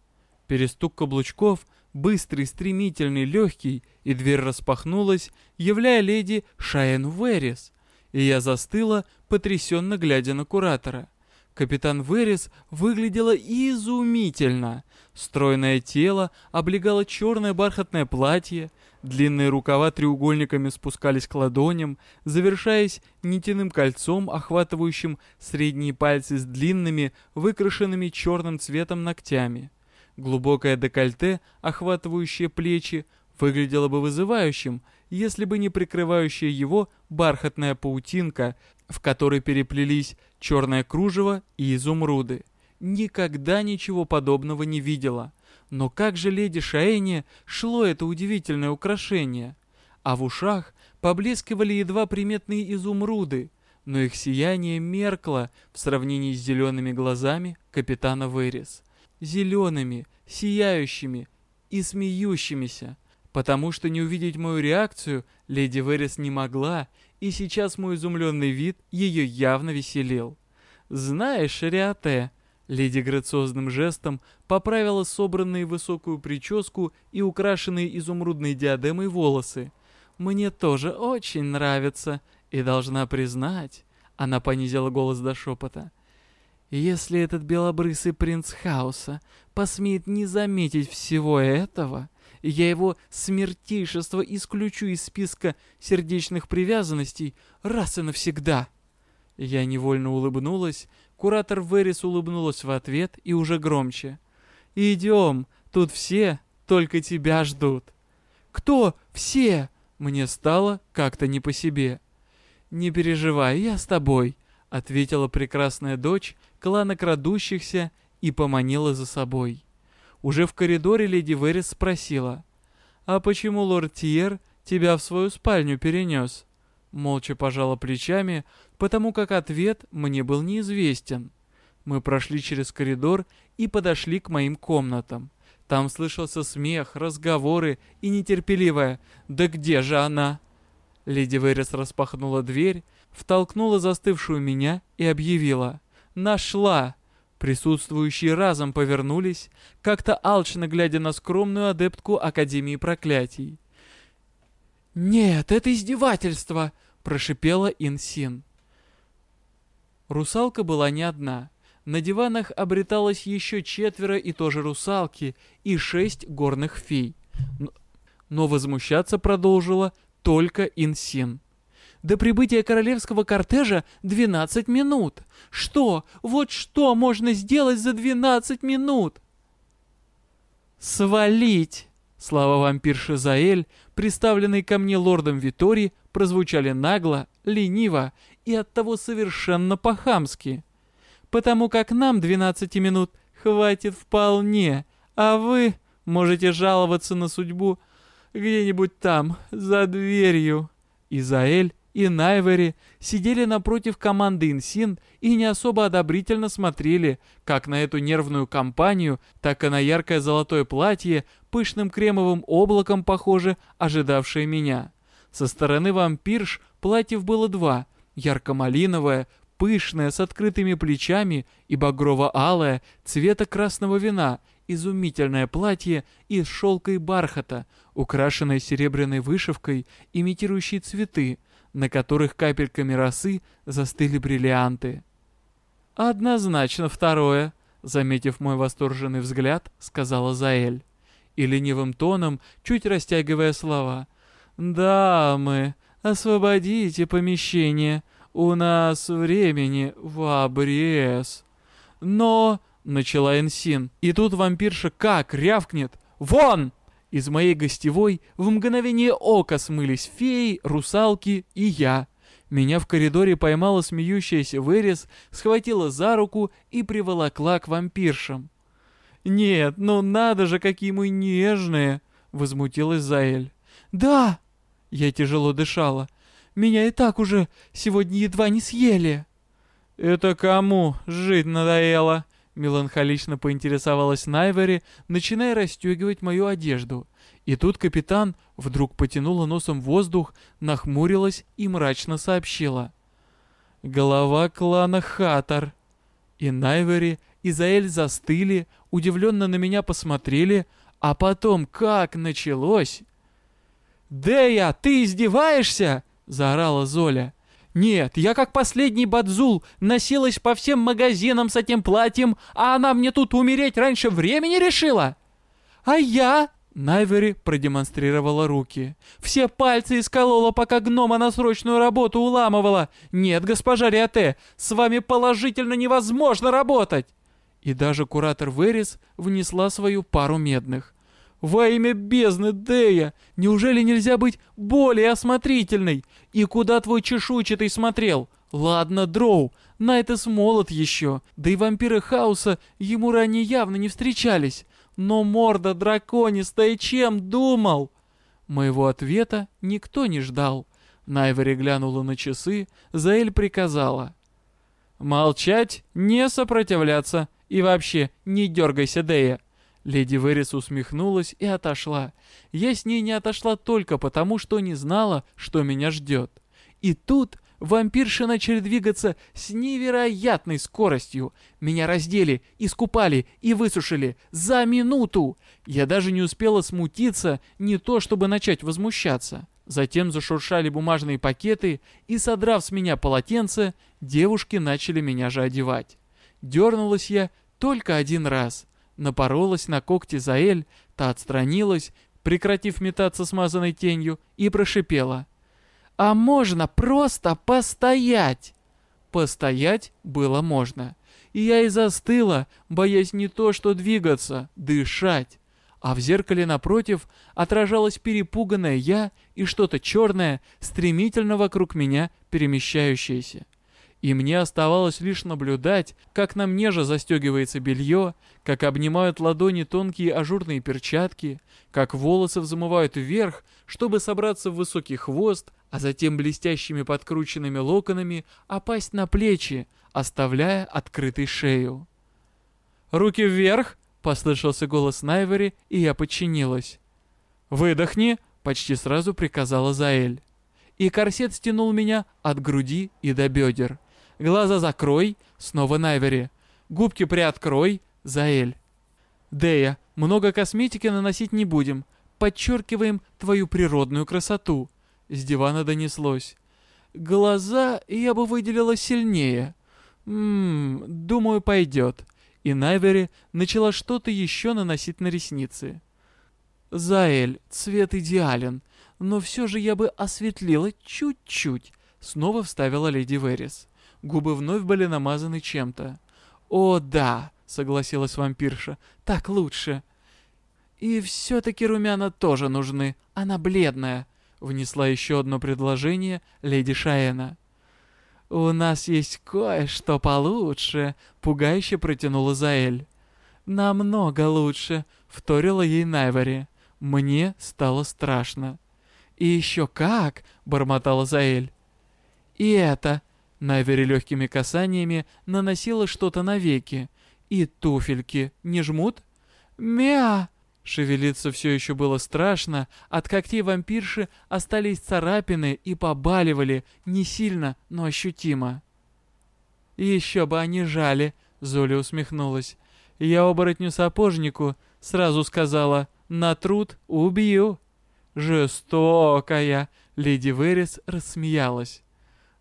Перестук каблучков, быстрый, стремительный, легкий, и дверь распахнулась, являя леди Шайен Верис, и я застыла, потрясенно глядя на куратора. Капитан Верес выглядела изумительно. Стройное тело облегало черное бархатное платье, длинные рукава треугольниками спускались к ладоням, завершаясь нитяным кольцом, охватывающим средние пальцы с длинными, выкрашенными черным цветом ногтями. Глубокое декольте, охватывающее плечи, выглядело бы вызывающим, если бы не прикрывающая его бархатная паутинка, в которой переплелись черное кружево и изумруды. Никогда ничего подобного не видела. Но как же леди Шаэне шло это удивительное украшение? А в ушах поблескивали едва приметные изумруды, но их сияние меркло в сравнении с зелеными глазами капитана Верес. Зелеными, сияющими и смеющимися. Потому что не увидеть мою реакцию леди Верес не могла, и сейчас мой изумленный вид ее явно веселил. «Знаешь, Риате», Леди грациозным жестом поправила собранные высокую прическу и украшенные изумрудной диадемой волосы. «Мне тоже очень нравится, и должна признать...» Она понизила голос до шепота. «Если этот белобрысый принц хаоса посмеет не заметить всего этого, я его смертейшество исключу из списка сердечных привязанностей раз и навсегда». Я невольно улыбнулась, Куратор Верис улыбнулась в ответ и уже громче. «Идем, тут все только тебя ждут». «Кто? Все?» Мне стало как-то не по себе. «Не переживай, я с тобой», — ответила прекрасная дочь клана крадущихся и поманила за собой. Уже в коридоре леди Верис спросила, «А почему лорд Тьер тебя в свою спальню перенес?» Молча пожала плечами, потому как ответ мне был неизвестен. Мы прошли через коридор и подошли к моим комнатам. Там слышался смех, разговоры и нетерпеливое «Да где же она?». Леди Верес распахнула дверь, втолкнула застывшую меня и объявила «Нашла!». Присутствующие разом повернулись, как-то алчно глядя на скромную адептку Академии Проклятий. «Нет, это издевательство!» — прошипела Инсин. Русалка была не одна. На диванах обреталось еще четверо и тоже русалки, и шесть горных фей. Но возмущаться продолжила только Инсин. До прибытия королевского кортежа 12 минут. Что? Вот что можно сделать за 12 минут? Свалить! Слова вампирши Заэль, представленные ко мне лордом Витори, прозвучали нагло, лениво и оттого совершенно по-хамски. Потому как нам 12 минут хватит вполне, а вы можете жаловаться на судьбу где-нибудь там, за дверью. Изаэль и Найвери сидели напротив команды Инсин и не особо одобрительно смотрели как на эту нервную компанию, так и на яркое золотое платье, пышным кремовым облаком, похоже, ожидавшее меня. Со стороны вампирш платьев было два — ярко-малиновое, пышное, с открытыми плечами и багрово-алое, цвета красного вина, изумительное платье из шелка и бархата, украшенное серебряной вышивкой, имитирующей цветы, на которых капельками росы застыли бриллианты. «Однозначно второе», — заметив мой восторженный взгляд, сказала Заэль. И ленивым тоном, чуть растягивая слова. «Дамы, освободите помещение, у нас времени в обрез». «Но...» — начала Энсин, и тут вампирша как рявкнет. «Вон!» Из моей гостевой в мгновение ока смылись феи, русалки и я. Меня в коридоре поймала смеющаяся Верес, схватила за руку и приволокла к вампиршам. «Нет, ну надо же, какие мы нежные!» — возмутилась Заэль. «Да!» — я тяжело дышала. «Меня и так уже сегодня едва не съели!» «Это кому жить надоело?» Меланхолично поинтересовалась Найвери, начиная расстегивать мою одежду. И тут капитан вдруг потянула носом воздух, нахмурилась и мрачно сообщила. «Голова клана Хатар». И Найвери, и Заэль застыли, удивленно на меня посмотрели, а потом как началось... «Дея, ты издеваешься?» — заорала Золя. Нет, я как последний бадзул носилась по всем магазинам с этим платьем, а она мне тут умереть раньше времени решила. А я... Найвери продемонстрировала руки. «Все пальцы исколола, пока гнома на срочную работу уламывала. Нет, госпожа Риате, с вами положительно невозможно работать!» И даже куратор Верис внесла свою пару медных. «Во имя бездны, Дея! Неужели нельзя быть более осмотрительной? И куда твой чешуйчатый смотрел? Ладно, Дроу, Найтес молод еще, да и вампиры хаоса ему ранее явно не встречались. Но морда драконистая чем думал?» Моего ответа никто не ждал. Найвери глянула на часы, Заэль приказала. «Молчать, не сопротивляться и вообще не дергайся, Дея. Леди Верис усмехнулась и отошла. Я с ней не отошла только потому, что не знала, что меня ждет. И тут вампирши начали двигаться с невероятной скоростью. Меня раздели, искупали и высушили за минуту. Я даже не успела смутиться, не то чтобы начать возмущаться. Затем зашуршали бумажные пакеты, и, содрав с меня полотенце, девушки начали меня же одевать. Дернулась я только один раз — напоролась на когти Заэль, та отстранилась, прекратив метаться смазанной тенью, и прошипела. «А можно просто постоять!» Постоять было можно. И я и застыла, боясь не то что двигаться, дышать. А в зеркале напротив отражалась перепуганная я и что-то черное, стремительно вокруг меня перемещающееся и мне оставалось лишь наблюдать, как на мне же застегивается белье, как обнимают ладони тонкие ажурные перчатки, как волосы взмывают вверх, чтобы собраться в высокий хвост, а затем блестящими подкрученными локонами опасть на плечи, оставляя открытой шею. «Руки вверх!» — послышался голос Найвери, и я подчинилась. «Выдохни!» — почти сразу приказала Заэль. И корсет стянул меня от груди и до бедер. Глаза закрой, снова Найвери. Губки приоткрой, Заэль. Дея, много косметики наносить не будем. Подчеркиваем твою природную красоту. С дивана донеслось. Глаза я бы выделила сильнее. Ммм, думаю, пойдет. И Найвери начала что-то еще наносить на ресницы. Заэль, цвет идеален, но все же я бы осветлила чуть-чуть. Снова вставила леди Верис. Губы вновь были намазаны чем-то. «О, да!» — согласилась вампирша. «Так лучше!» «И все-таки румяна тоже нужны. Она бледная», — внесла еще одно предложение леди Шаэна. «У нас есть кое-что получше», — пугающе протянула Заэль. «Намного лучше», — вторила ей Найвори. Мне стало страшно. «И еще как!» — бормотала Заэль. «И это!» Найвери легкими касаниями наносила что-то на веки. И туфельки не жмут? Мя! Шевелиться все еще было страшно, от когтей вампирши остались царапины и побаливали, не сильно, но ощутимо. «Еще бы они жали», — Золя усмехнулась. «Я оборотню-сапожнику сразу сказала, на труд убью». «Жестокая!» — леди Верес рассмеялась.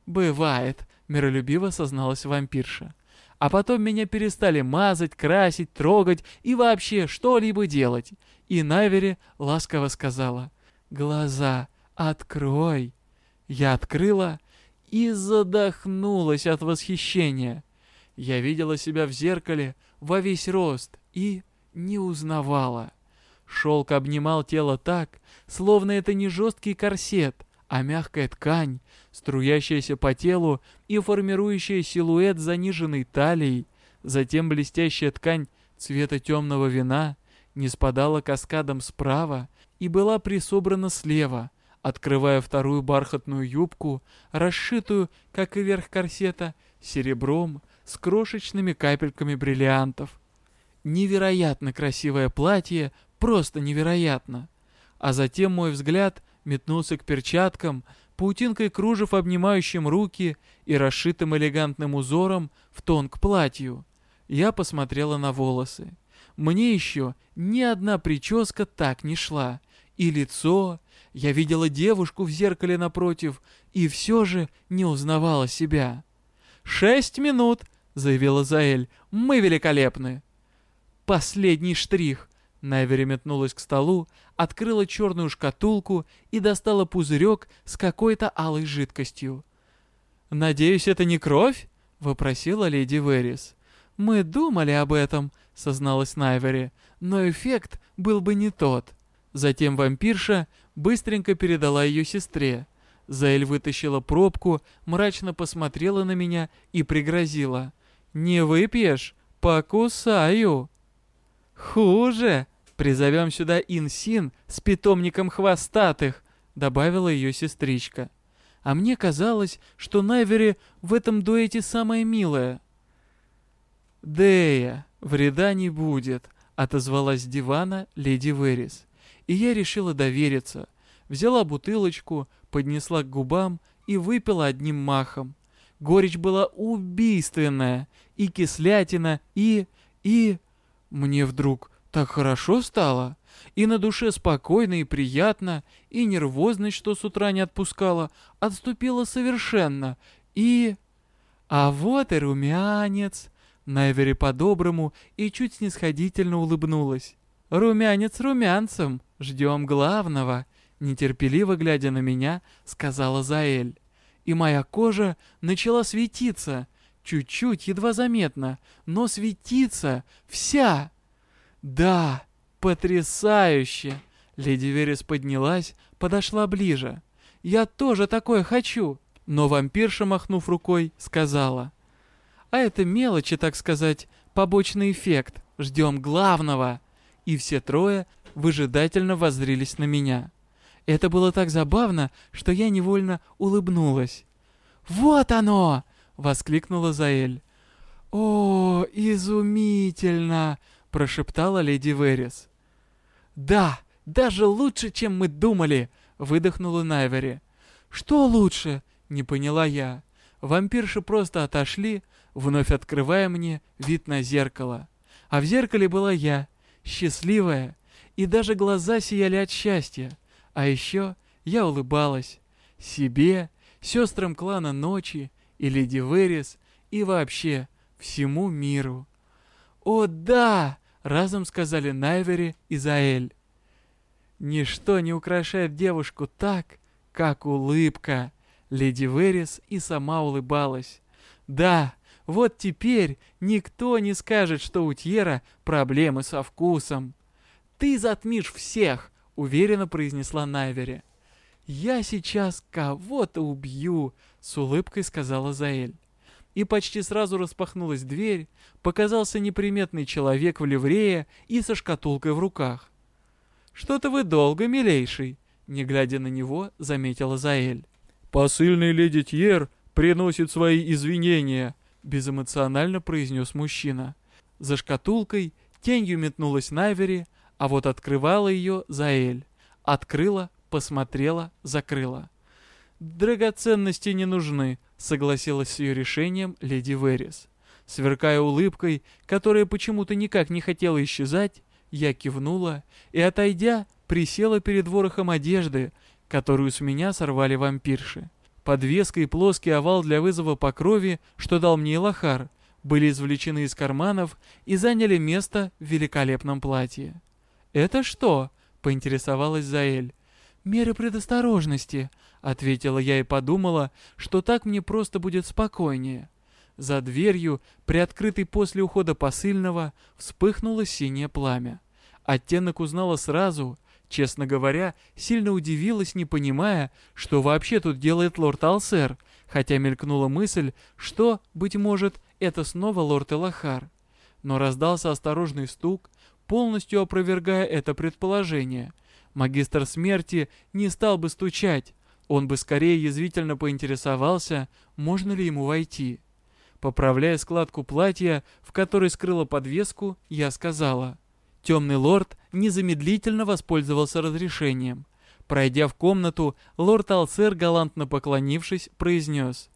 «Бывает», — миролюбиво созналась вампирша. «А потом меня перестали мазать, красить, трогать и вообще что-либо делать». И Навери ласково сказала, «Глаза открой». Я открыла и задохнулась от восхищения. Я видела себя в зеркале во весь рост и не узнавала. Шелк обнимал тело так, словно это не жесткий корсет, а мягкая ткань, струящаяся по телу и формирующая силуэт заниженной талией, затем блестящая ткань цвета темного вина не спадала каскадом справа и была присобрана слева, открывая вторую бархатную юбку, расшитую, как и верх корсета, серебром с крошечными капельками бриллиантов. Невероятно красивое платье, просто невероятно. А затем мой взгляд метнулся к перчаткам, паутинкой кружев, обнимающим руки и расшитым элегантным узором в тон к платью. Я посмотрела на волосы. Мне еще ни одна прическа так не шла. И лицо... Я видела девушку в зеркале напротив, и все же не узнавала себя. «Шесть минут!» — заявила Заэль. «Мы великолепны!» Последний штрих. Найвери метнулась к столу, открыла черную шкатулку и достала пузырек с какой-то алой жидкостью. «Надеюсь, это не кровь?» — вопросила леди Верис. «Мы думали об этом», — созналась Найвери, — «но эффект был бы не тот». Затем вампирша быстренько передала ее сестре. Заэль вытащила пробку, мрачно посмотрела на меня и пригрозила. «Не выпьешь? Покусаю!» «Хуже! Призовем сюда Инсин с питомником хвостатых!» добавила ее сестричка. А мне казалось, что Найвери в этом дуэте самая милая. «Дея, вреда не будет», — отозвалась с дивана леди Верис. И я решила довериться. Взяла бутылочку, поднесла к губам и выпила одним махом. Горечь была убийственная, и кислятина, и... и... Мне вдруг так хорошо стало, и на душе спокойно и приятно, и нервозность, что с утра не отпускала, отступила совершенно, и... А вот и румянец. Найвери по-доброму и чуть снисходительно улыбнулась. «Румянец румянцем, ждем главного», нетерпеливо глядя на меня, сказала Заэль. И моя кожа начала светиться, чуть-чуть, едва заметно, но светиться вся. Да, потрясающе! Леди Верес поднялась, подошла ближе. Я тоже такое хочу. Но вампирша, махнув рукой, сказала. А это мелочи, так сказать, побочный эффект. Ждем главного. И все трое выжидательно воззрились на меня. Это было так забавно, что я невольно улыбнулась. «Вот оно!» — воскликнула Заэль. «О, изумительно!» — прошептала леди Верес. «Да, даже лучше, чем мы думали!» — выдохнула Найвери. «Что лучше?» — не поняла я. Вампирши просто отошли, вновь открывая мне вид на зеркало. А в зеркале была я, счастливая, и даже глаза сияли от счастья. А еще я улыбалась себе, сестрам клана Ночи и Леди Верис и вообще всему миру. «О, да!» — разом сказали Найвери и Заэль. Ничто не украшает девушку так, как улыбка. Леди Верис и сама улыбалась. Да, вот теперь никто не скажет, что у Тьера проблемы со вкусом. Ты затмишь всех, уверенно произнесла Найвери. «Я сейчас кого-то убью», — с улыбкой сказала Заэль. И почти сразу распахнулась дверь, показался неприметный человек в ливрее и со шкатулкой в руках. «Что-то вы долго, милейший», — не глядя на него, заметила Заэль. «Посыльный леди Тьер приносит свои извинения», — безэмоционально произнес мужчина. За шкатулкой тенью метнулась Найвери, а вот открывала ее Заэль. Открыла, посмотрела, закрыла. «Драгоценности не нужны», — согласилась с ее решением леди Верис. Сверкая улыбкой, которая почему-то никак не хотела исчезать, я кивнула и, отойдя, присела перед ворохом одежды, которую с меня сорвали вампирши. Подвеска и плоский овал для вызова по крови, что дал мне Лохар, были извлечены из карманов и заняли место в великолепном платье. «Это что?» — поинтересовалась Заэль. «Меры предосторожности», — ответила я и подумала, что так мне просто будет спокойнее. За дверью, приоткрытой после ухода посыльного, вспыхнуло синее пламя. Оттенок узнала сразу. Честно говоря, сильно удивилась, не понимая, что вообще тут делает лорд Алсер, хотя мелькнула мысль, что, быть может, это снова лорд Элахар. Но раздался осторожный стук, полностью опровергая это предположение. Магистр смерти не стал бы стучать, он бы скорее язвительно поинтересовался, можно ли ему войти. Поправляя складку платья, в которой скрыла подвеску, я сказала. Темный лорд незамедлительно воспользовался разрешением. Пройдя в комнату, лорд Алсер, галантно поклонившись, произнес.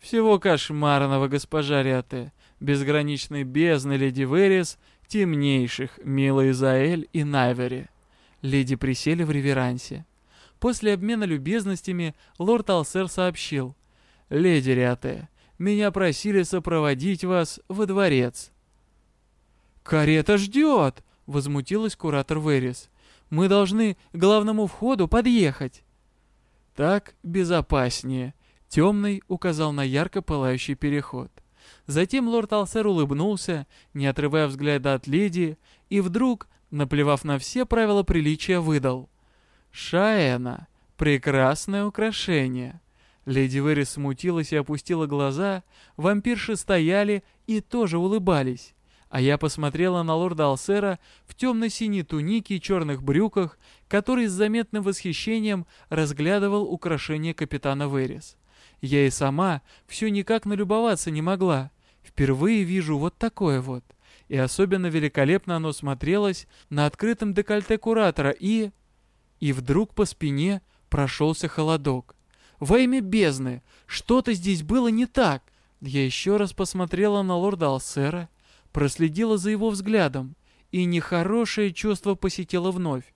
«Всего кошмарного, госпожа Ряте, безграничной бездны леди Верис темнейших, милая Изаэль и Найвери. Леди присели в реверансе. После обмена любезностями лорд Алсер сообщил. «Леди Риате, меня просили сопроводить вас во дворец». «Карета ждет!» — возмутилась куратор Верис. «Мы должны к главному входу подъехать». «Так безопаснее», — темный указал на ярко пылающий переход. Затем лорд Алсер улыбнулся, не отрывая взгляда от леди, и вдруг, наплевав на все правила приличия, выдал. «Шаэна, прекрасное украшение». Леди Верис смутилась и опустила глаза, вампирши стояли и тоже улыбались. А я посмотрела на лорда Алсера в темно-синей тунике и черных брюках, который с заметным восхищением разглядывал украшение капитана Верис. Я и сама все никак налюбоваться не могла. Впервые вижу вот такое вот. И особенно великолепно оно смотрелось на открытом декольте куратора и... И вдруг по спине прошелся холодок. Во имя бездны, что-то здесь было не так. Я еще раз посмотрела на лорда Алсера, проследила за его взглядом, и нехорошее чувство посетило вновь.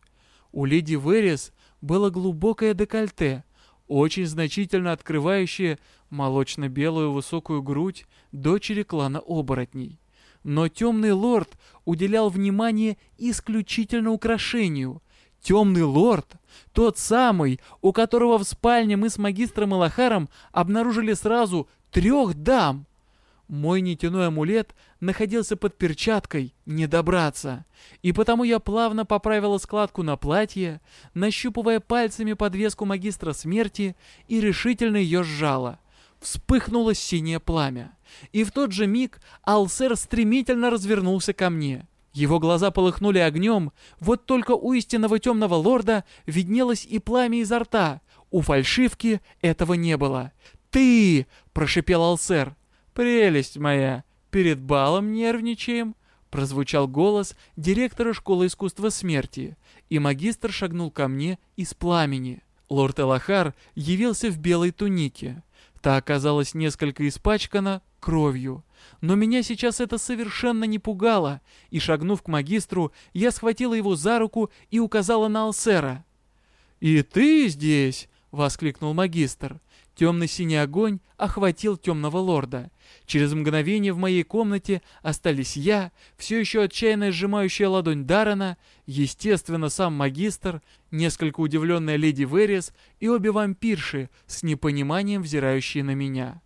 У леди Верис было глубокое декольте, очень значительно открывающее молочно-белую высокую грудь дочери клана оборотней. Но темный лорд уделял внимание исключительно украшению. Темный лорд, тот самый, у которого в спальне мы с магистром Илахаром обнаружили сразу трех дам. Мой нетяной амулет находился под перчаткой, не добраться. И потому я плавно поправила складку на платье, нащупывая пальцами подвеску магистра смерти и решительно ее сжала. Вспыхнуло синее пламя. И в тот же миг Алсер стремительно развернулся ко мне. Его глаза полыхнули огнем, вот только у истинного темного лорда виднелось и пламя изо рта. У фальшивки этого не было. «Ты!» — прошипел Алсер. «Прелесть моя! Перед балом нервничаем!» Прозвучал голос директора школы искусства смерти, и магистр шагнул ко мне из пламени. Лорд Элахар явился в белой тунике. Та оказалась несколько испачкана кровью. Но меня сейчас это совершенно не пугало, и, шагнув к магистру, я схватила его за руку и указала на Алсера. «И ты здесь!» — воскликнул магистр. Темный-синий огонь охватил темного лорда. Через мгновение в моей комнате остались я, все еще отчаянно сжимающая ладонь Дарана, естественно, сам магистр, несколько удивленная леди Верис и обе вампирши, с непониманием взирающие на меня.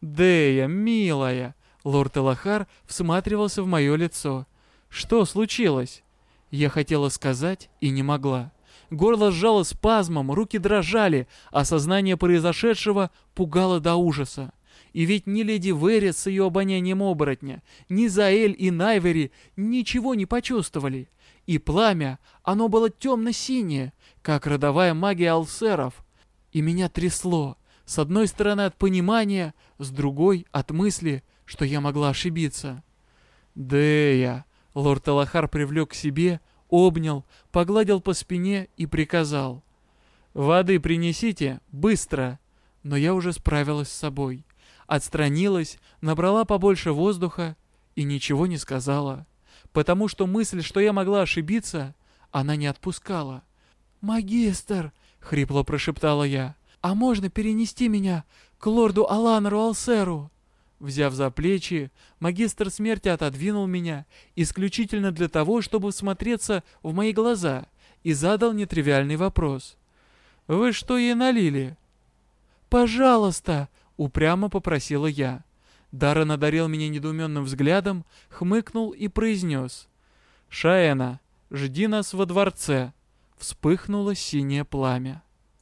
«Дея, милая!» Лорд Элахар всматривался в мое лицо. «Что случилось?» Я хотела сказать и не могла. Горло сжало спазмом, руки дрожали, а сознание произошедшего пугало до ужаса. И ведь ни леди Верис с ее обонянием оборотня, ни Заэль и Найвери ничего не почувствовали. И пламя, оно было темно-синее, как родовая магия алсеров. И меня трясло, с одной стороны от понимания, с другой от мысли, что я могла ошибиться. «Дея!» — лорд Элахар привлек к себе, обнял, погладил по спине и приказал. «Воды принесите, быстро!» Но я уже справилась с собой. Отстранилась, набрала побольше воздуха и ничего не сказала. Потому что мысль, что я могла ошибиться, она не отпускала. «Магистр!» — хрипло прошептала я. «А можно перенести меня к лорду Аланару Алсеру?» Взяв за плечи, магистр смерти отодвинул меня исключительно для того, чтобы всмотреться в мои глаза, и задал нетривиальный вопрос. «Вы что ей налили?» «Пожалуйста!» — упрямо попросила я. Даррен одарил меня недоуменным взглядом, хмыкнул и произнес. «Шаэна, жди нас во дворце!» Вспыхнуло синее пламя.